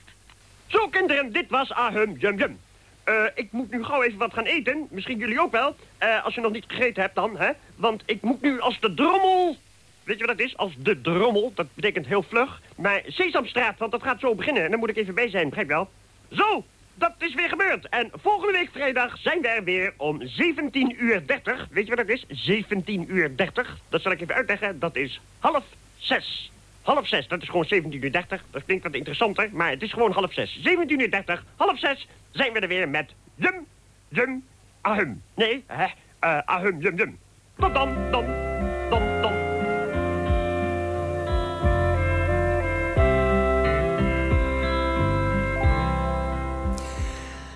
[SPEAKER 14] Zo, kinderen, dit was Ahum Jum Jum. Uh, ik moet nu gauw even wat gaan eten. Misschien jullie ook wel. Uh, als je nog niet gegeten hebt dan, hè. Want ik moet nu als de drommel... Weet je wat dat is? Als de drommel. Dat betekent heel vlug. Maar Sesamstraat, want dat gaat zo beginnen. En dan moet ik even bij zijn, begrijp je wel? Zo, dat is weer gebeurd. En volgende week vrijdag zijn we er weer om 17 uur 30. Weet je wat dat is? 17 uur 30. Dat zal ik even uitleggen. Dat is half zes. Half zes, dat is gewoon 17 uur 30. Dat klinkt wat interessanter, maar het is gewoon half zes. 17 uur 30, half zes, zijn we er weer met Jum, Jum, Ahum. Nee, hè, uh, Ahum, Jum, Jum. Tot dan, dan,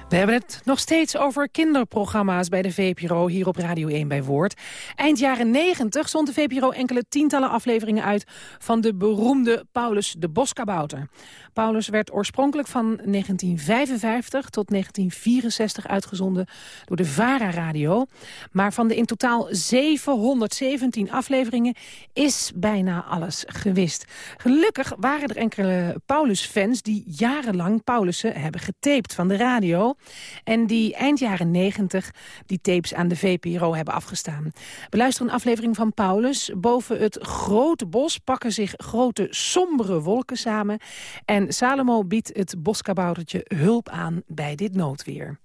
[SPEAKER 3] We hebben het nog steeds over kinderprogramma's bij de VPRO hier op Radio 1 bij Woord. Eind jaren 90 zond de VPRO enkele tientallen afleveringen uit van de beroemde Paulus de Boskabouter. Paulus werd oorspronkelijk van 1955 tot 1964 uitgezonden door de VARA Radio. Maar van de in totaal 717 afleveringen is bijna alles gewist. Gelukkig waren er enkele Paulus-fans die jarenlang Paulussen hebben getaped van de radio. En die eind jaren 90 die tapes aan de VPRO hebben afgestaan. We luisteren een aflevering van Paulus. Boven het grote bos pakken zich grote sombere wolken samen. En Salomo biedt het boskaboutertje hulp aan bij dit noodweer.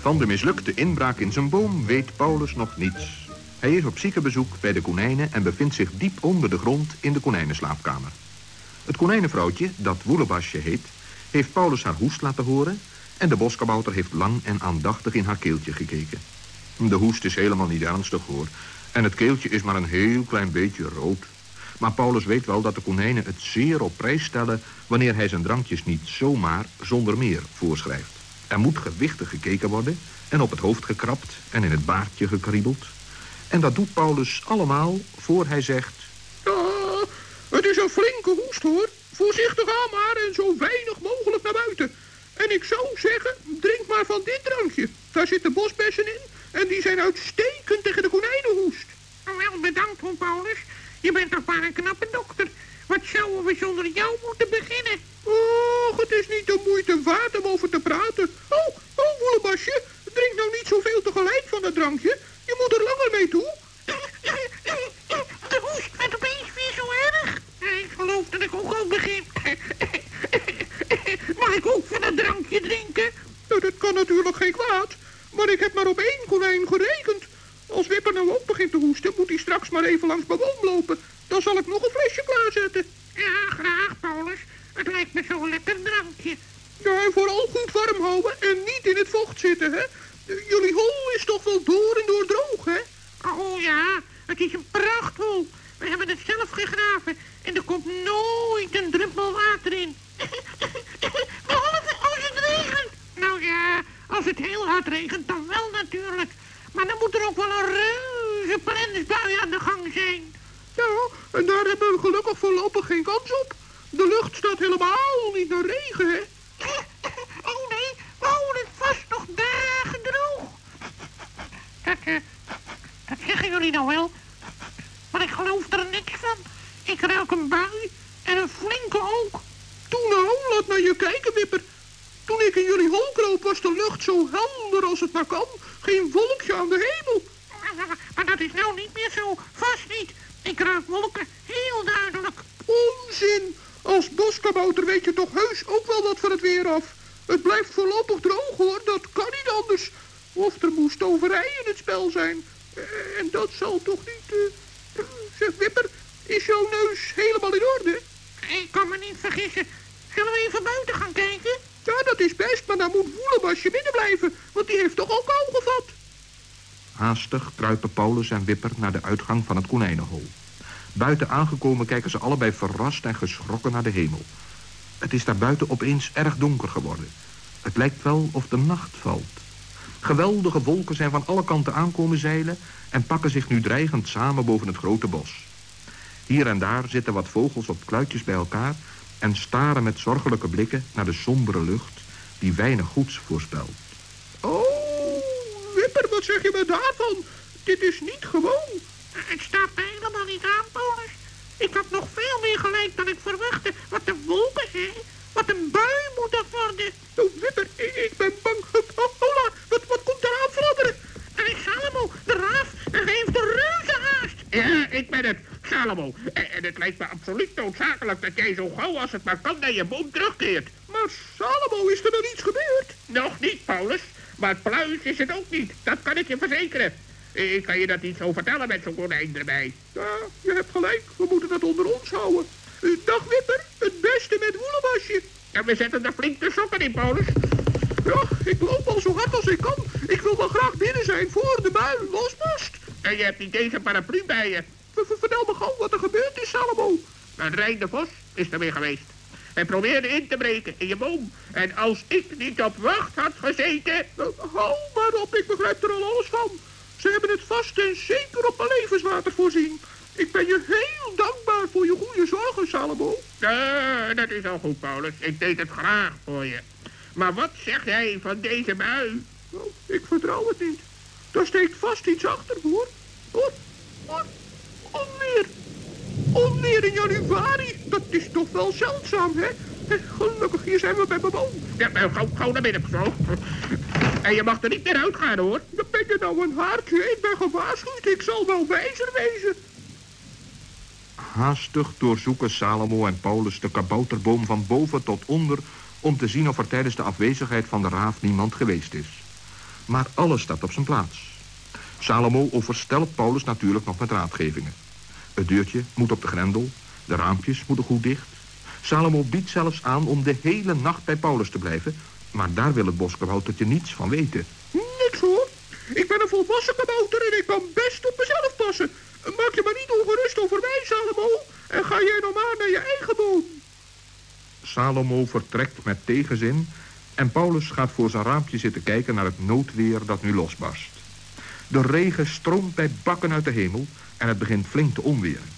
[SPEAKER 16] Van de mislukte inbraak in zijn boom weet Paulus nog niets. Hij is op ziekenbezoek bij de konijnen en bevindt zich diep onder de grond in de konijnenslaapkamer. Het konijnenvrouwtje, dat Woelebasje heet, heeft Paulus haar hoest laten horen... en de boskabouter heeft lang en aandachtig in haar keeltje gekeken. De hoest is helemaal niet ernstig hoor. En het keeltje is maar een heel klein beetje rood. Maar Paulus weet wel dat de konijnen het zeer op prijs stellen... wanneer hij zijn drankjes niet zomaar zonder meer voorschrijft. Er moet gewichtig gekeken worden en op het hoofd gekrapt en in het baardje gekriebeld. En dat doet Paulus allemaal voor hij zegt...
[SPEAKER 17] Ja, het is een flinke hoest hoor. Voorzichtig aan maar en zo weinig mogelijk naar buiten. En ik zou zeggen, drink maar van dit drankje. Daar zitten bosbessen in en die zijn uitstekend tegen de konijnenhoest.
[SPEAKER 18] Wel bedankt, Ron Paulus. Je bent toch maar een knappe dokter. Wat zouden we zonder jou moeten beginnen?
[SPEAKER 17] Och, het is niet de moeite waard om over te praten. Oh, oh, Woelebasje, drink nou niet zoveel tegelijk van dat drankje. Je moet er langer mee toe.
[SPEAKER 18] De hoest werd opeens weer zo erg. Ik geloof dat ik ook al begin. Mag ik ook van dat drankje drinken?
[SPEAKER 17] Nou, dat kan natuurlijk geen kwaad. Maar ik heb maar op één konijn gerekend. Als Wipper nou ook begint te hoesten, moet hij straks maar even langs mijn boom lopen. Dan zal ik nog een flesje klaarzetten.
[SPEAKER 18] Ja, graag, Paulus. Het lijkt me zo'n lekker drankje.
[SPEAKER 17] Ja, en vooral goed warm houden en niet in het vocht zitten, hè. Jullie hol is toch wel door en door droog, hè?
[SPEAKER 18] Oh ja, het is een prachthol. We hebben het zelf gegraven en er komt nooit een druppel water in. <coughs> Behalve als het regent. Nou ja, als het heel hard regent, dan wel natuurlijk. Maar dan moet er ook wel een reuze plensbui aan de gang zijn.
[SPEAKER 17] Ja, en daar hebben we gelukkig voorlopig geen kans op. De lucht staat helemaal niet naar regen, hè?
[SPEAKER 18] Oh nee, we houden het vast nog dagen droog. Dat, uh, dat zeggen jullie nou wel. Maar ik geloof er niks van. Ik ruik een bui en een flinke ook.
[SPEAKER 17] Toen nou, laat naar je kijken, Wipper. Toen ik in jullie hol kroop was de lucht zo helder als het maar kan. Geen wolkje aan de hemel.
[SPEAKER 19] Maar dat is nou niet meer zo. Vast niet. Ik ruik wolken heel duidelijk.
[SPEAKER 17] Onzin. Als boskabouter weet je toch heus ook wel wat van het weer af. Het blijft voorlopig droog hoor, dat kan niet anders. Of er moest overij in het spel zijn. En dat zal toch niet... eh, Zeg Wipper, is jouw neus helemaal in orde?
[SPEAKER 19] Ik kan me niet vergissen. Zullen we even buiten gaan kijken?
[SPEAKER 17] Ja, dat is best, maar dan moet Woelebasje binnen blijven. Want die heeft toch ook kou gevat?
[SPEAKER 16] Haastig kruipen Paulus en Wipper naar de uitgang van het konijnenhol. Buiten aangekomen kijken ze allebei verrast en geschrokken naar de hemel. Het is daar buiten opeens erg donker geworden. Het lijkt wel of de nacht valt. Geweldige wolken zijn van alle kanten aankomen zeilen... en pakken zich nu dreigend samen boven het grote bos. Hier en daar zitten wat vogels op kluitjes bij elkaar... en staren met zorgelijke blikken naar de sombere lucht... die weinig goeds voorspelt.
[SPEAKER 17] Oh, Wipper, wat zeg je me daarvan? Dit is niet gewoon.
[SPEAKER 19] Het staat helemaal niet aan, Paulus. Ik had nog veel meer gelijk dan ik verwachtte. Wat de wolken zijn. Wat een bui moet dat worden.
[SPEAKER 17] Oh, Wipper, ik, ik ben bang. <laughs> Oh, hola, wat, wat komt er fladderen?
[SPEAKER 19] Er is Salomo, de raaf. Hij heeft de reuze haast.
[SPEAKER 17] Ja, ik ben het, Salomo. En, en het lijkt me absoluut noodzakelijk dat jij zo gauw als het maar kan naar je boom terugkeert. Maar Salomo, is er dan iets gebeurd? Nog niet, Paulus. Maar pluis is het ook niet. Dat kan ik je verzekeren. Ik kan je dat niet zo vertellen met zo'n konijn erbij. Ja, je hebt gelijk. We moeten dat onder ons houden. Eh, Dag Wipper, het beste met woelenbasje. En we zetten er flink de sokken in, Paulus. Ja, ik loop al zo hard als ik kan. Ik wil wel graag binnen zijn voor de bui losbarst. En je hebt niet deze paraplu bij je. V- Vertel me gauw wat er gebeurd is, Salomo. Een rijdende vos is er weer geweest. Hij probeerde in te breken in je boom. En als ik niet op wacht had gezeten... Hou maar op, ik begrijp er al alles van. Ze hebben het vast en zeker op mijn levenswater voorzien. Ik ben je heel dankbaar voor je goede zorgen, Salomo. Ja, dat is al goed, Paulus. Ik deed het graag voor je. Maar wat zeg jij van deze bui? ik vertrouw het niet. Daar steekt vast iets achter, hoor. Hoor, hoor. Onweer. Onweer in januari. Dat is toch wel zeldzaam, hè? Eh, Gelukkig, hier zijn we bij mijn boom. Ja, maar gauw, gauw naar binnen, zo. En je mag er niet meer uitgaan, hoor. Dan ben je nou een haartje. Ik ben gewaarschuwd. Ik zal wel wijzer wezen.
[SPEAKER 16] Haastig doorzoeken Salomo en Paulus de kabouterboom van boven tot onder... om te zien of er tijdens de afwezigheid van de raaf niemand geweest is. Maar alles staat op zijn plaats. Salomo overstelt Paulus natuurlijk nog met raadgevingen. Het deurtje moet op de grendel, de raampjes moeten goed dicht. Salomo biedt zelfs aan om de hele nacht bij Paulus te blijven... maar daar wil het boskaboutertje niets van weten.
[SPEAKER 17] Niks hoor. Ik ben een volwassen kabouter en ik kan best op mezelf passen. Maak je maar niet ongerust over mij, Salomo. En ga jij nou maar naar je eigen boom.
[SPEAKER 16] Salomo vertrekt met tegenzin... en Paulus gaat voor zijn raampje zitten kijken naar het noodweer dat nu losbarst. De regen stroomt bij bakken uit de hemel en het begint flink te onweren.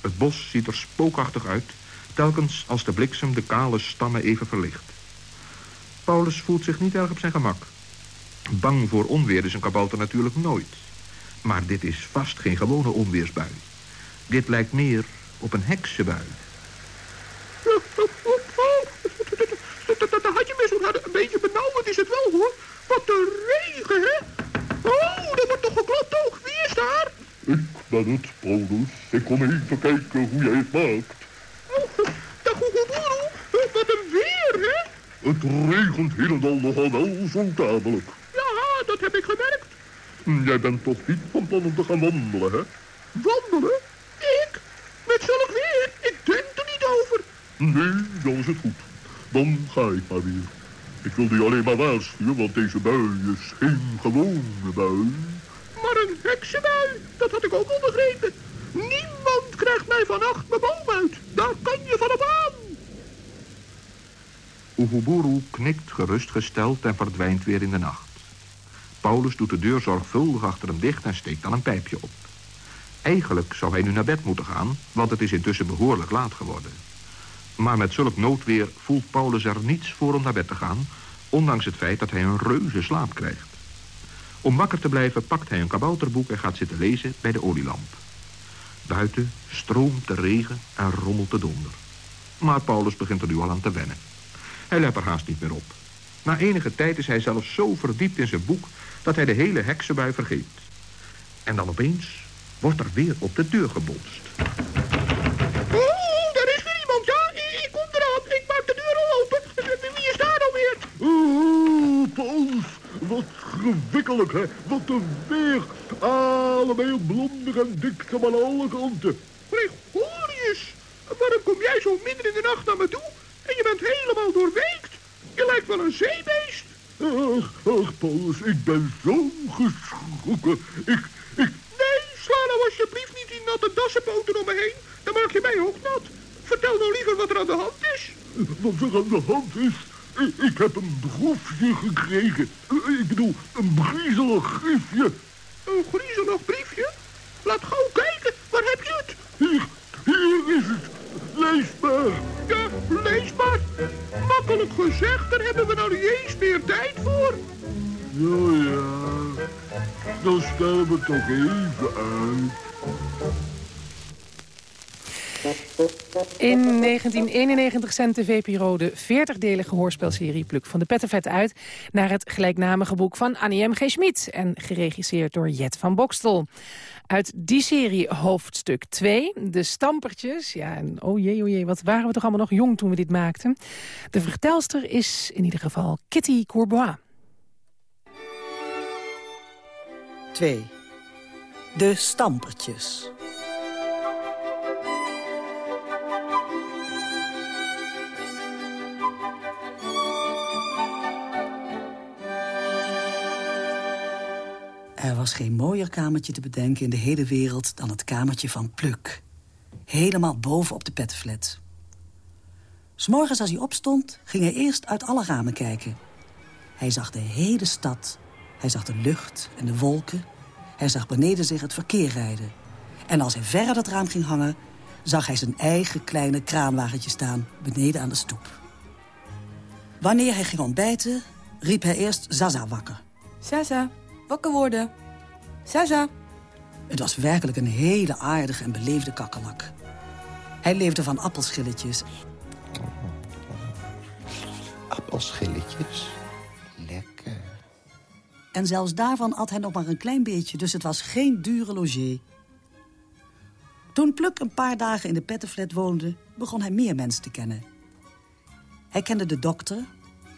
[SPEAKER 16] Het bos ziet er spookachtig uit, telkens als de bliksem de kale stammen even verlicht. Paulus voelt zich niet erg op zijn gemak. Bang voor onweer is een kabouter natuurlijk nooit. Maar dit is vast geen gewone onweersbui. Dit lijkt meer op een heksenbui.
[SPEAKER 17] Dat, dat, dat had je me zo hard een beetje benauwd is het wel hoor. Wat een regen, hè? Oh, er wordt toch geklopt ook. Wie is daar?
[SPEAKER 20] Ik ben het, Paulus. Ik kom even kijken hoe jij het maakt.
[SPEAKER 17] Oh, dag Goegoeboeroe. Wat een weer, hè?
[SPEAKER 20] Het regent helemaal nogal wel zo dadelijk.
[SPEAKER 17] Ja, dat heb ik gemerkt.
[SPEAKER 20] Jij bent toch niet van plan om te gaan wandelen, hè?
[SPEAKER 17] Wandelen? Ik? Met zulk weer? Ik denk er niet over.
[SPEAKER 20] Nee, dan is het goed. Dan ga ik maar weer. Ik wilde je alleen maar waarschuwen, want deze bui is geen gewone bui.
[SPEAKER 17] Maar een heksenbui, dat had ik ook al begrepen. Niemand krijgt mij vannacht mijn boom uit. Daar kan je van op aan.
[SPEAKER 16] Oeguburu knikt gerustgesteld en verdwijnt weer in de nacht. Paulus doet de deur zorgvuldig achter hem dicht en steekt dan een pijpje op. Eigenlijk zou hij nu naar bed moeten gaan, want het is intussen behoorlijk laat geworden. Maar met zulk noodweer voelt Paulus er niets voor om naar bed te gaan... ondanks het feit dat hij een reuze slaap krijgt. Om wakker te blijven pakt hij een kabouterboek en gaat zitten lezen bij de olielamp. Buiten stroomt de regen en rommelt de donder. Maar Paulus begint er nu al aan te wennen. Hij let er haast niet meer op. Na enige tijd is hij zelfs zo verdiept in zijn boek... dat hij de hele heksenbui vergeet. En dan opeens wordt er weer op de deur gebonst.
[SPEAKER 17] Oeh, daar is weer iemand, ja? Ik, ik kom eraan. Ik maak de deur al open. Wie is daar nou weer?
[SPEAKER 20] Oeh, Paus, wat gewikkelijk, hè? Wat een weer. Allemaal blonder en dik van alle kanten.
[SPEAKER 17] Gregorius, waarom kom jij zo midden in de nacht naar me toe? En je bent helemaal doorweekt. Je lijkt wel een zeebeest.
[SPEAKER 20] Ach, ach, Paulus, ik ben zo geschrokken. Ik, ik...
[SPEAKER 17] Nee, sla nou alsjeblieft niet die natte dassenpoten om me heen. Dan maak je mij ook nat. Vertel nou liever wat er aan de hand is.
[SPEAKER 20] Wat er aan de hand is? Ik, ik heb een briefje gekregen.
[SPEAKER 3] In 1991 zendt de VPRO de 40-delige hoorspelserie Pluk van de Pettenvet uit... naar het gelijknamige boek van Annie M. G. Schmid... en geregisseerd door Jet van Bokstel. Uit die serie hoofdstuk 2, de stampertjes. Ja, en oh jee, oh jee, wat waren we toch allemaal nog jong toen we dit maakten. De vertelster is in ieder geval Kitty Courbois.
[SPEAKER 21] 2. De stampertjes. Er was geen mooier kamertje te bedenken in de hele wereld... dan het kamertje van Pluk. Helemaal boven op de petflat. S'morgens als hij opstond, ging hij eerst uit alle ramen kijken. Hij zag de hele stad. Hij zag de lucht en de wolken. Hij zag beneden zich het verkeer rijden. En als hij ver uit het raam ging hangen... zag hij zijn eigen kleine kraanwagentje staan beneden aan de stoep. Wanneer hij ging ontbijten, riep hij eerst Zaza wakker.
[SPEAKER 22] Zaza, wakker worden. Zaza.
[SPEAKER 21] Het was werkelijk een hele aardige en beleefde kakkelak. Hij leefde van appelschilletjes.
[SPEAKER 23] Appelschilletjes? Lekker.
[SPEAKER 21] En zelfs daarvan at hij nog maar een klein beetje, dus het was geen dure logé. Toen Pluk een paar dagen in de pettenflat woonde, begon hij meer mensen te kennen. Hij kende de dokter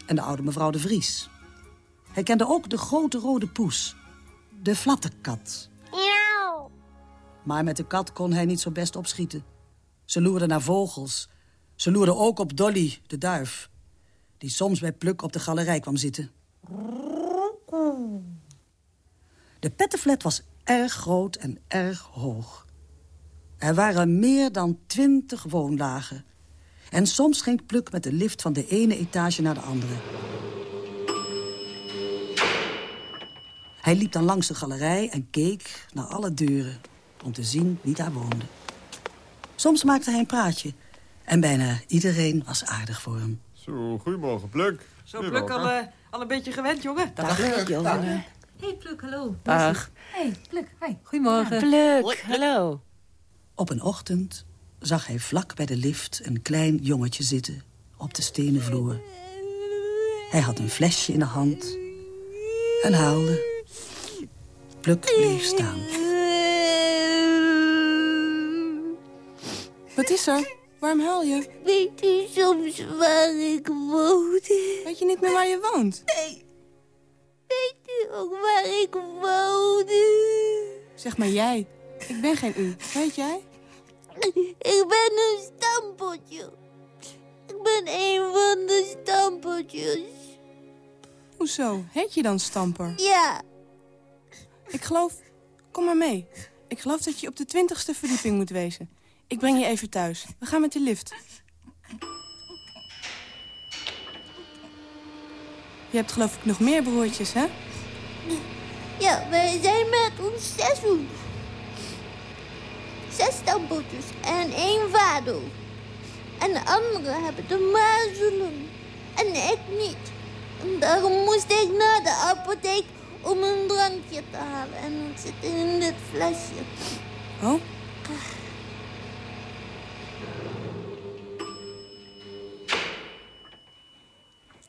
[SPEAKER 21] en de oude mevrouw de Vries. Hij kende ook de grote rode poes, de flattekat.
[SPEAKER 11] Miauw.
[SPEAKER 21] Maar met de kat kon hij niet zo best opschieten. Ze loerde naar vogels. Ze loerde ook op Dolly, de duif. Die soms bij Pluk op de galerij kwam zitten. De pettenflat was erg groot en erg hoog. Er waren meer dan twintig woonlagen. En soms ging Pluk met de lift van de ene etage naar de andere. Hij liep dan langs de galerij en keek naar alle deuren... om te zien wie daar woonde. Soms maakte hij een praatje. En bijna iedereen was aardig voor hem.
[SPEAKER 20] Zo, goedemorgen, Pluk.
[SPEAKER 22] Zo, Pluk, al, eh, al een beetje gewend, jongen.
[SPEAKER 3] Dag, Pluk, jongen.
[SPEAKER 22] Hey, Pluk, hallo.
[SPEAKER 3] Dag.
[SPEAKER 22] Hey, Pluk, hi. Goedemorgen.
[SPEAKER 3] Pluk, hallo.
[SPEAKER 21] Op een ochtend zag hij vlak bij de lift een klein jongetje zitten op de stenen vloer. Hij had een flesje in de hand en huilde. Pluk bleef staan.
[SPEAKER 22] Wat is er? Waarom huil je?
[SPEAKER 11] Weet u soms waar ik woonde?
[SPEAKER 22] Weet je niet meer waar je woont?
[SPEAKER 11] Nee. Weet u ook waar ik woonde?
[SPEAKER 22] Zeg maar jij. Ik ben geen u. Weet jij?
[SPEAKER 11] Ik ben een stampotje. Ik ben een van de stampotjes.
[SPEAKER 22] Hoezo? Heet je dan Stamper?
[SPEAKER 11] Ja.
[SPEAKER 22] Ik geloof... Kom maar mee. Ik geloof dat je op de twintigste verdieping moet wezen. Ik breng je even thuis. We gaan met de lift. Je hebt geloof ik nog meer broertjes, hè?
[SPEAKER 11] Ja, wij zijn met ons zeshoen. Zes stampotjes en één vader. En de anderen hebben de mazelen. En ik niet. Daarom moest ik naar de apotheek om een drankje te halen. En het zit in dit flesje.
[SPEAKER 22] Oh?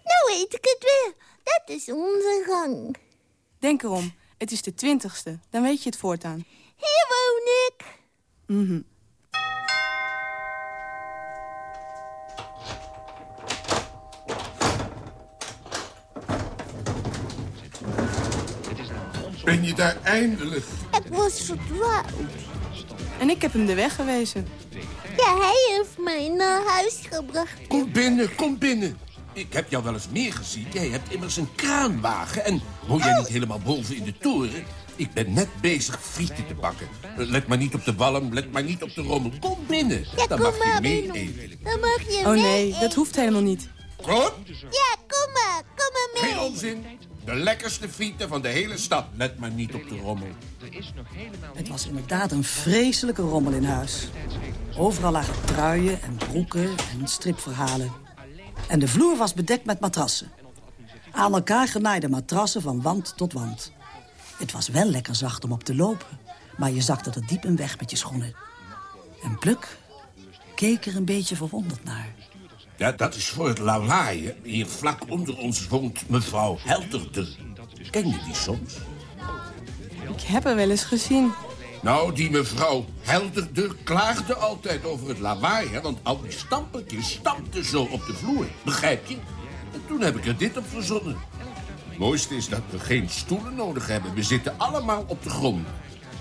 [SPEAKER 11] Nou, weet ik het weer. Dat is onze gang.
[SPEAKER 22] Denk erom, het is de twintigste. Dan weet je het voortaan.
[SPEAKER 11] Hier woon ik.
[SPEAKER 22] Mhm.
[SPEAKER 24] Ben je daar eindelijk?
[SPEAKER 11] Ik was verdwaald.
[SPEAKER 22] En ik heb hem de weg gewezen.
[SPEAKER 11] Ja, hij heeft mij naar huis gebracht.
[SPEAKER 24] Kom binnen, kom binnen. Ik heb jou wel eens meer gezien. Jij hebt immers een kraanwagen. En woon jij niet helemaal boven in de toren? Ik ben net bezig frieten te bakken. Let maar niet op de walm, let maar niet op de rommel. Kom binnen, dan mag je mee eten.
[SPEAKER 11] Dan mag je
[SPEAKER 22] Oh
[SPEAKER 11] mee
[SPEAKER 22] nee, dat hoeft helemaal niet.
[SPEAKER 24] Kom,
[SPEAKER 11] Ja, kom maar. Kom maar mee.
[SPEAKER 24] geen onzin. De lekkerste frieten van de hele stad. Let maar niet op de rommel.
[SPEAKER 21] Het was inderdaad een vreselijke rommel in huis. Overal lagen truien en broeken en stripverhalen. En de vloer was bedekt met matrassen. Aan elkaar genaaide matrassen van wand tot wand. Het was wel lekker zacht om op te lopen. Maar je zakte er diep in weg met je schoenen. En Pluk keek er een beetje verwonderd naar.
[SPEAKER 24] Ja, dat is voor het lawaai. Hier vlak onder ons woont mevrouw Helderder. Ken je die soms?
[SPEAKER 22] Ik heb er wel eens gezien.
[SPEAKER 24] Nou, die mevrouw Helderder klaagde altijd over het lawaai, hè? Want al die stampertjes stampten zo op de vloer. Begrijp je? En toen heb ik er dit op verzonnen. Het mooiste is dat we geen stoelen nodig hebben. We zitten allemaal op de grond.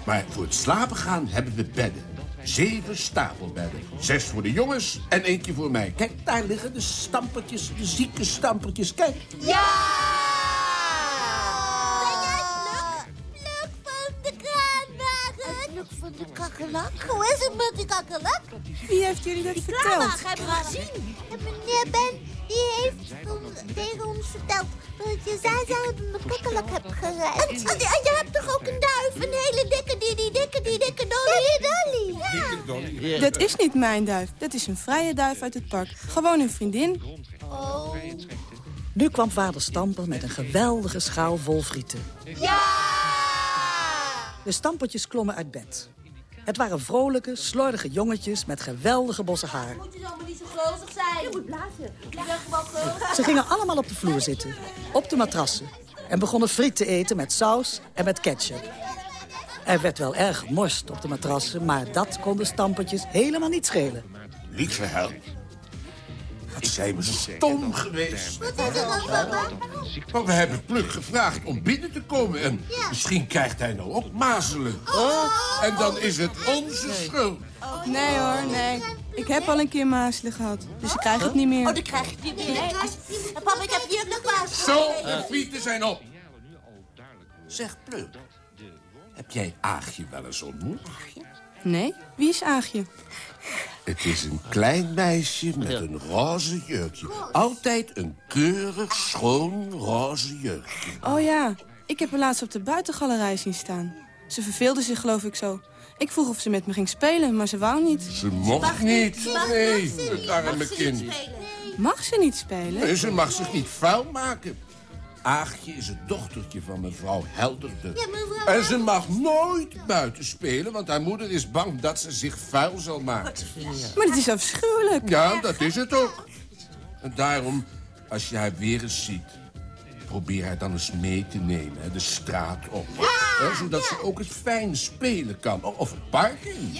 [SPEAKER 24] Maar voor het slapen gaan hebben we bedden. Zeven stapelbedden. Zes voor de jongens en eentje voor mij. Kijk, daar liggen de stampertjes, de zieke stampertjes. Kijk.
[SPEAKER 11] Ja! Van de kraanwagen. Pluk van de kakkelak? Hoe is het met die kakkelak?
[SPEAKER 22] Wie heeft jullie dat verteld?
[SPEAKER 11] kraanwagen hebben we gezien. En meneer Ben, die heeft tegen ons verteld dat je zij zouden de kakkelak hebt gered. En, en je hebt toch ook een duif? Een hele dikke, die, die dikke, die dikke Dolly. Dolly. Ja.
[SPEAKER 22] Dat is niet mijn duif. Dat is een vrije duif uit het park. Gewoon een vriendin.
[SPEAKER 11] Oh.
[SPEAKER 21] Nu kwam vader Stamper met een geweldige schaal vol frieten.
[SPEAKER 11] Ja!
[SPEAKER 21] De stampertjes klommen uit bed. Het waren vrolijke, slordige jongetjes met geweldige bossen haar.
[SPEAKER 11] Moet je allemaal niet zo gulzig zijn. Je moet blazen.
[SPEAKER 21] Ze gingen allemaal op de vloer zitten, op de matrassen... en begonnen friet te eten met saus en met ketchup. Er werd wel erg gemorst op de matrassen... maar dat kon de stampertjes helemaal niet schelen.
[SPEAKER 24] Lieve held. Wat zijn we stom geweest.
[SPEAKER 11] Wat is er dan, papa?
[SPEAKER 24] Maar we hebben Pluk gevraagd om binnen te komen. En misschien krijgt hij nou ook mazelen. En dan is het onze schuld.
[SPEAKER 22] Nee hoor, nee. Ik heb al een keer mazelen gehad. Dus ik krijg het niet meer.
[SPEAKER 11] Oh, dan krijg je het niet meer. Papa, ik heb hier ook nog waas.
[SPEAKER 24] Zo, de frieten zijn op. Zeg, Pluk. Heb jij Aagje wel eens ontmoet?
[SPEAKER 22] Nee? Wie is Aagje?
[SPEAKER 24] Het is een klein meisje met een roze jurkje. Altijd een keurig, schoon, roze jurkje.
[SPEAKER 22] Oh ja, ik heb haar laatst op de buitengalerij zien staan. Ze verveelde zich geloof ik zo. Ik vroeg of ze met me ging spelen, maar ze wou niet.
[SPEAKER 24] Ze mocht niet. Nee, het arme kind.
[SPEAKER 22] Mag ze niet spelen?
[SPEAKER 24] Nee, ze mag zich niet vuil maken. Aagje is het dochtertje van mevrouw Helderder. En ze mag nooit buiten spelen, want haar moeder is bang dat ze zich vuil zal maken.
[SPEAKER 22] Maar dit is afschuwelijk.
[SPEAKER 24] Ja, dat is het ook. En daarom, als je haar weer eens ziet... probeer haar dan eens mee te nemen, hè, de straat op. Hè, zodat ze ook eens fijn spelen kan. Of het park in.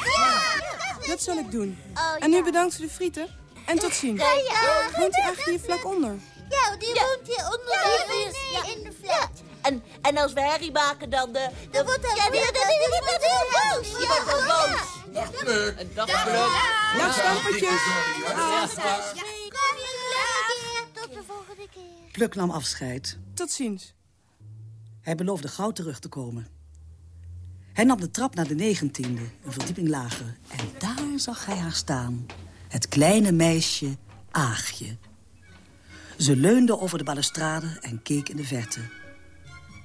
[SPEAKER 22] Dat zal ik doen. En nu bedankt voor de frieten. En tot ziens.
[SPEAKER 11] Ja, ja.
[SPEAKER 22] Woont die Aagje hier vlak onder?
[SPEAKER 11] Ja, die woont hier onder de nee, in de flat. En, en als we herrie maken, dan... De, dan wordt hij ja, weer... Dan die wordt heel boos. Die wordt heel boos.
[SPEAKER 24] Dag, Pluk.
[SPEAKER 11] Een dag, Pluk.
[SPEAKER 22] Dag, stampertjes.
[SPEAKER 11] Tot de volgende keer.
[SPEAKER 21] Pluk nam afscheid.
[SPEAKER 22] Tot ziens.
[SPEAKER 21] Hij beloofde gauw terug te komen. Hij nam de trap naar de negentiende, een verdieping lager. En daar zag hij haar staan. Het kleine meisje Aagje. Ze leunde over de balustrade en keek in de verte.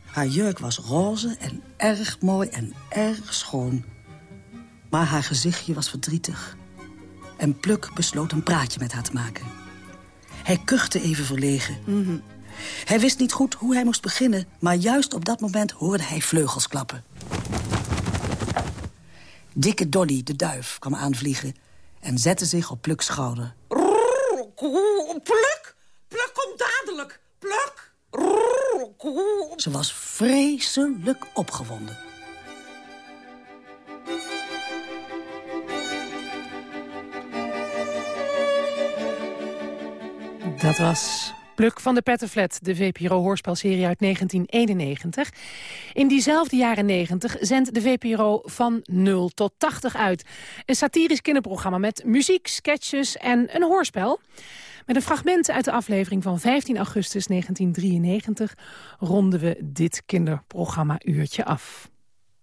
[SPEAKER 21] Haar jurk was roze en erg mooi en erg schoon. Maar haar gezichtje was verdrietig. En Pluk besloot een praatje met haar te maken. Hij kuchte even verlegen. Hij wist niet goed hoe hij moest beginnen... maar juist op dat moment hoorde hij vleugels klappen. Dikke Dolly, de duif, kwam aanvliegen... en zette zich op Pluks schouder.
[SPEAKER 25] Pluk!
[SPEAKER 21] Ze was vreselijk opgewonden.
[SPEAKER 3] Dat was Pluk van de Pettenflat, de VPRO-hoorspelserie uit 1991. In diezelfde jaren 90 zendt de VPRO van 0 tot 80 uit. Een satirisch kinderprogramma met muziek, sketches en een hoorspel. Met een fragment uit de aflevering van 15 augustus 1993... ronden we dit kinderprogramma-uurtje af.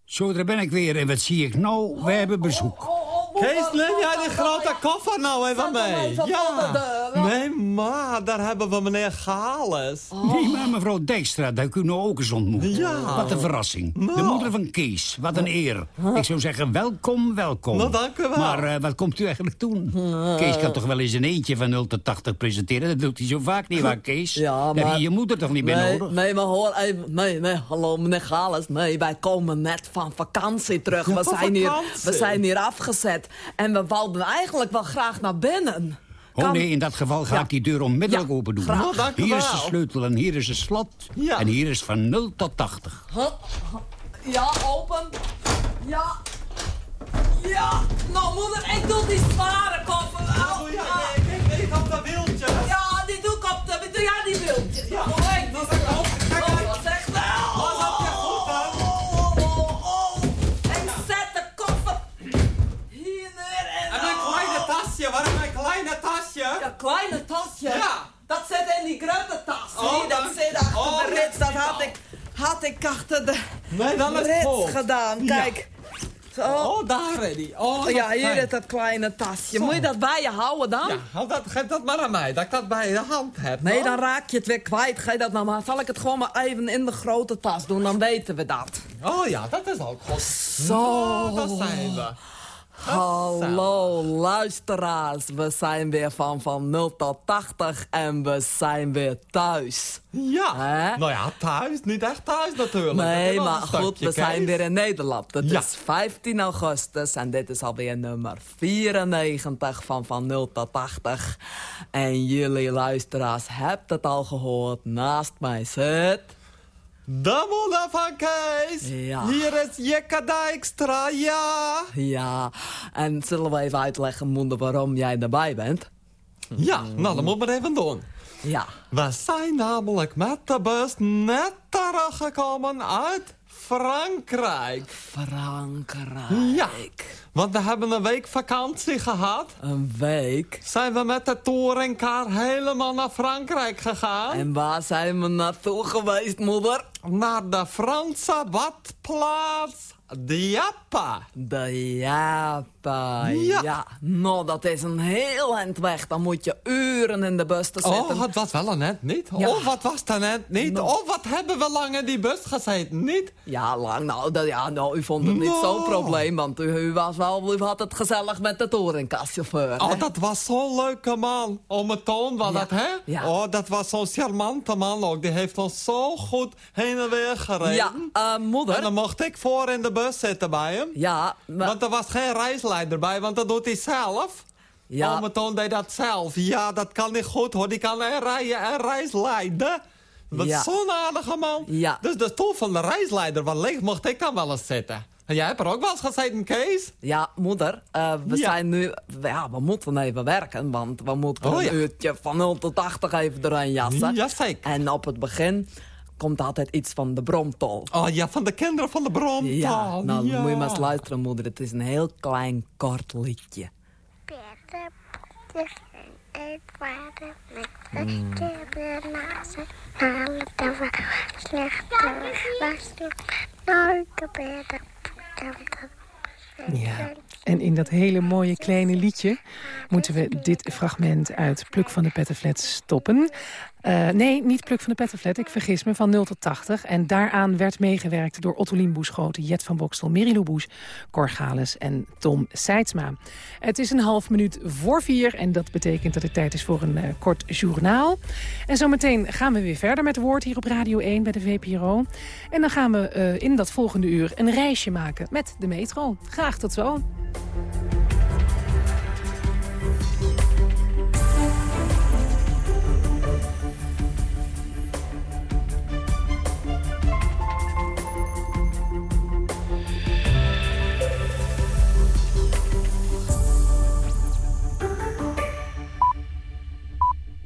[SPEAKER 6] Zo, daar ben ik weer. En wat zie ik nou? We hebben bezoek.
[SPEAKER 25] Kees, neem jij die grote koffer nou even mee? Ja. Nee, maar daar hebben we meneer Gales.
[SPEAKER 6] Nee, maar mevrouw Dijkstra, daar kunnen we ook eens ontmoeten.
[SPEAKER 25] Ja.
[SPEAKER 6] Wat een verrassing. De
[SPEAKER 25] Nou.
[SPEAKER 6] moeder van Kees, wat een eer. Ik zou zeggen, welkom, welkom.
[SPEAKER 25] Nou, dank u wel.
[SPEAKER 6] Maar eh, wat komt u eigenlijk doen? Kees kan toch wel eens een eentje van 0 tot 80 presenteren? Dat doet hij zo vaak niet, waar Kees?
[SPEAKER 26] Ja,
[SPEAKER 6] Heb je
[SPEAKER 26] maar-
[SPEAKER 6] je moeder toch niet meer
[SPEAKER 26] nee,
[SPEAKER 6] nodig?
[SPEAKER 26] Nee, maar hoor even. Nee, nee, hallo meneer Gales. Nee, wij komen net van vakantie terug.
[SPEAKER 25] Ja,
[SPEAKER 26] we, zijn hier,
[SPEAKER 25] vakantie.
[SPEAKER 26] we zijn hier afgezet. En we wouden eigenlijk wel graag naar binnen.
[SPEAKER 6] Oh
[SPEAKER 26] Kan-
[SPEAKER 6] nee, in dat geval ga
[SPEAKER 26] Ja.
[SPEAKER 6] ik die deur onmiddellijk
[SPEAKER 26] Ja,
[SPEAKER 6] open doen.
[SPEAKER 26] graag. Dank u
[SPEAKER 6] hier is de sleutel en hier is de slot.
[SPEAKER 26] Ja.
[SPEAKER 6] En hier is van 0 tot 80.
[SPEAKER 26] Huh? Ja, open. Ja. Ja. Nou, moeder, ik doe die zware koffer. Au, ja.
[SPEAKER 25] Ik op dat wieltje.
[SPEAKER 26] Ja, gedaan. Kijk. Zo.
[SPEAKER 25] Oh, daar ready. Oh, dat
[SPEAKER 26] ja, hier is dat kleine tasje.
[SPEAKER 25] Zo.
[SPEAKER 26] Moet je dat bij je houden dan?
[SPEAKER 25] Ja, hou dat, geef dat maar aan mij, dat ik dat bij de hand heb.
[SPEAKER 26] Nee,
[SPEAKER 25] hoor.
[SPEAKER 26] dan raak je het weer kwijt. Je dat nou maar. Zal ik het gewoon maar even in de grote tas doen, dan weten we dat.
[SPEAKER 25] Oh ja, dat is ook goed.
[SPEAKER 26] Zo.
[SPEAKER 25] Nou, dat zijn we.
[SPEAKER 26] Hallo luisteraars, we zijn weer van van 0 tot 80 en we zijn weer thuis.
[SPEAKER 25] Ja, nou ja, thuis, niet echt thuis natuurlijk.
[SPEAKER 26] Nee, maar goed, we zijn weer in Nederland. Het
[SPEAKER 25] Ja.
[SPEAKER 26] is 15 augustus en dit is alweer nummer 94 van van 0 tot 80. En jullie luisteraars hebt het al gehoord, naast mij zit...
[SPEAKER 25] De moeder van Kees.
[SPEAKER 26] Ja.
[SPEAKER 25] Hier is Jekka Dijkstra, ja.
[SPEAKER 26] Ja, en zullen we even uitleggen, waarom jij erbij bent?
[SPEAKER 25] Ja, nou, dat moet maar even doen.
[SPEAKER 26] Ja.
[SPEAKER 25] We zijn namelijk met de bus net teruggekomen uit Frankrijk.
[SPEAKER 26] Frankrijk.
[SPEAKER 25] Ja, want we hebben een week vakantie gehad.
[SPEAKER 26] Een week?
[SPEAKER 25] Zijn we met de touringcar helemaal naar Frankrijk gegaan.
[SPEAKER 26] En waar zijn we naartoe geweest, moeder?
[SPEAKER 25] Naar de Franse badplaats Diapa.
[SPEAKER 26] De Japa,
[SPEAKER 25] Ja.
[SPEAKER 26] ja. Nou, dat is een heel eind weg. Dan moet je uren in de bus te zitten.
[SPEAKER 25] Oh, het was wel een net niet.
[SPEAKER 26] Ja.
[SPEAKER 25] Oh, wat was dat net niet.
[SPEAKER 26] Nou.
[SPEAKER 25] Oh, wat hebben we lang in die bus gezeten, niet?
[SPEAKER 26] Ja, lang. Nou, dat, ja, nou, u vond het niet
[SPEAKER 25] Nou.
[SPEAKER 26] zo'n probleem, want u, u, was wel, u had het gezellig met de touringcaschauffeur. hè?
[SPEAKER 25] Oh, dat was zo'n leuke man. Oh, mijn toon was
[SPEAKER 26] Ja.
[SPEAKER 25] dat, hè?
[SPEAKER 26] Ja.
[SPEAKER 25] Oh, dat was zo'n charmante man ook. Die heeft ons zo goed heen en weer gereden.
[SPEAKER 26] Ja, eh, moeder.
[SPEAKER 25] En dan mocht ik voor in de bus zitten bij hem.
[SPEAKER 26] Ja, maar...
[SPEAKER 25] Want er was geen reisleider bij, want dat doet hij zelf.
[SPEAKER 26] Ja.
[SPEAKER 25] Toon deed dat zelf. Ja, dat kan niet goed, hoor. Die kan en rijden en reisleiden. Wat
[SPEAKER 26] Ja.
[SPEAKER 25] zo'n aardige man.
[SPEAKER 26] Ja.
[SPEAKER 25] Dus de stoel van de reisleider wat leeg mocht ik dan wel eens zitten. En jij hebt er ook wel eens gezeten, Kees?
[SPEAKER 26] Ja, moeder, eh, we
[SPEAKER 25] Ja.
[SPEAKER 26] zijn nu... Ja, we moeten even werken, want we moeten
[SPEAKER 25] Oh,
[SPEAKER 26] een uurtje van 0 tot 80 even doorheen jassen.
[SPEAKER 25] Ja, zeker.
[SPEAKER 26] En op het begin komt altijd iets van de bromtol.
[SPEAKER 25] Oh ja, van de kinderen van de bron.
[SPEAKER 26] Ja, nou
[SPEAKER 25] ja.
[SPEAKER 26] moet je maar eens luisteren, moeder. Het is een heel klein, kort liedje.
[SPEAKER 3] Ja, en in dat hele mooie kleine liedje moeten we dit fragment uit Pluk van de Pettenflat stoppen. Eh, nee, niet Pluk van de Pettenflat, ik vergis me, van 0 tot 80. En daaraan werd meegewerkt door Ottolien Boeschoten, Jet van Bokstel, Mirilou Boes, Cor Gales en Tom Seidsma. Het is een half minuut voor vier en dat betekent dat het tijd is voor een eh, kort journaal. En zometeen gaan we weer verder met woord hier op Radio 1 bij de VPRO. En dan gaan we eh, in dat volgende uur een reisje maken met de metro. Graag tot zo.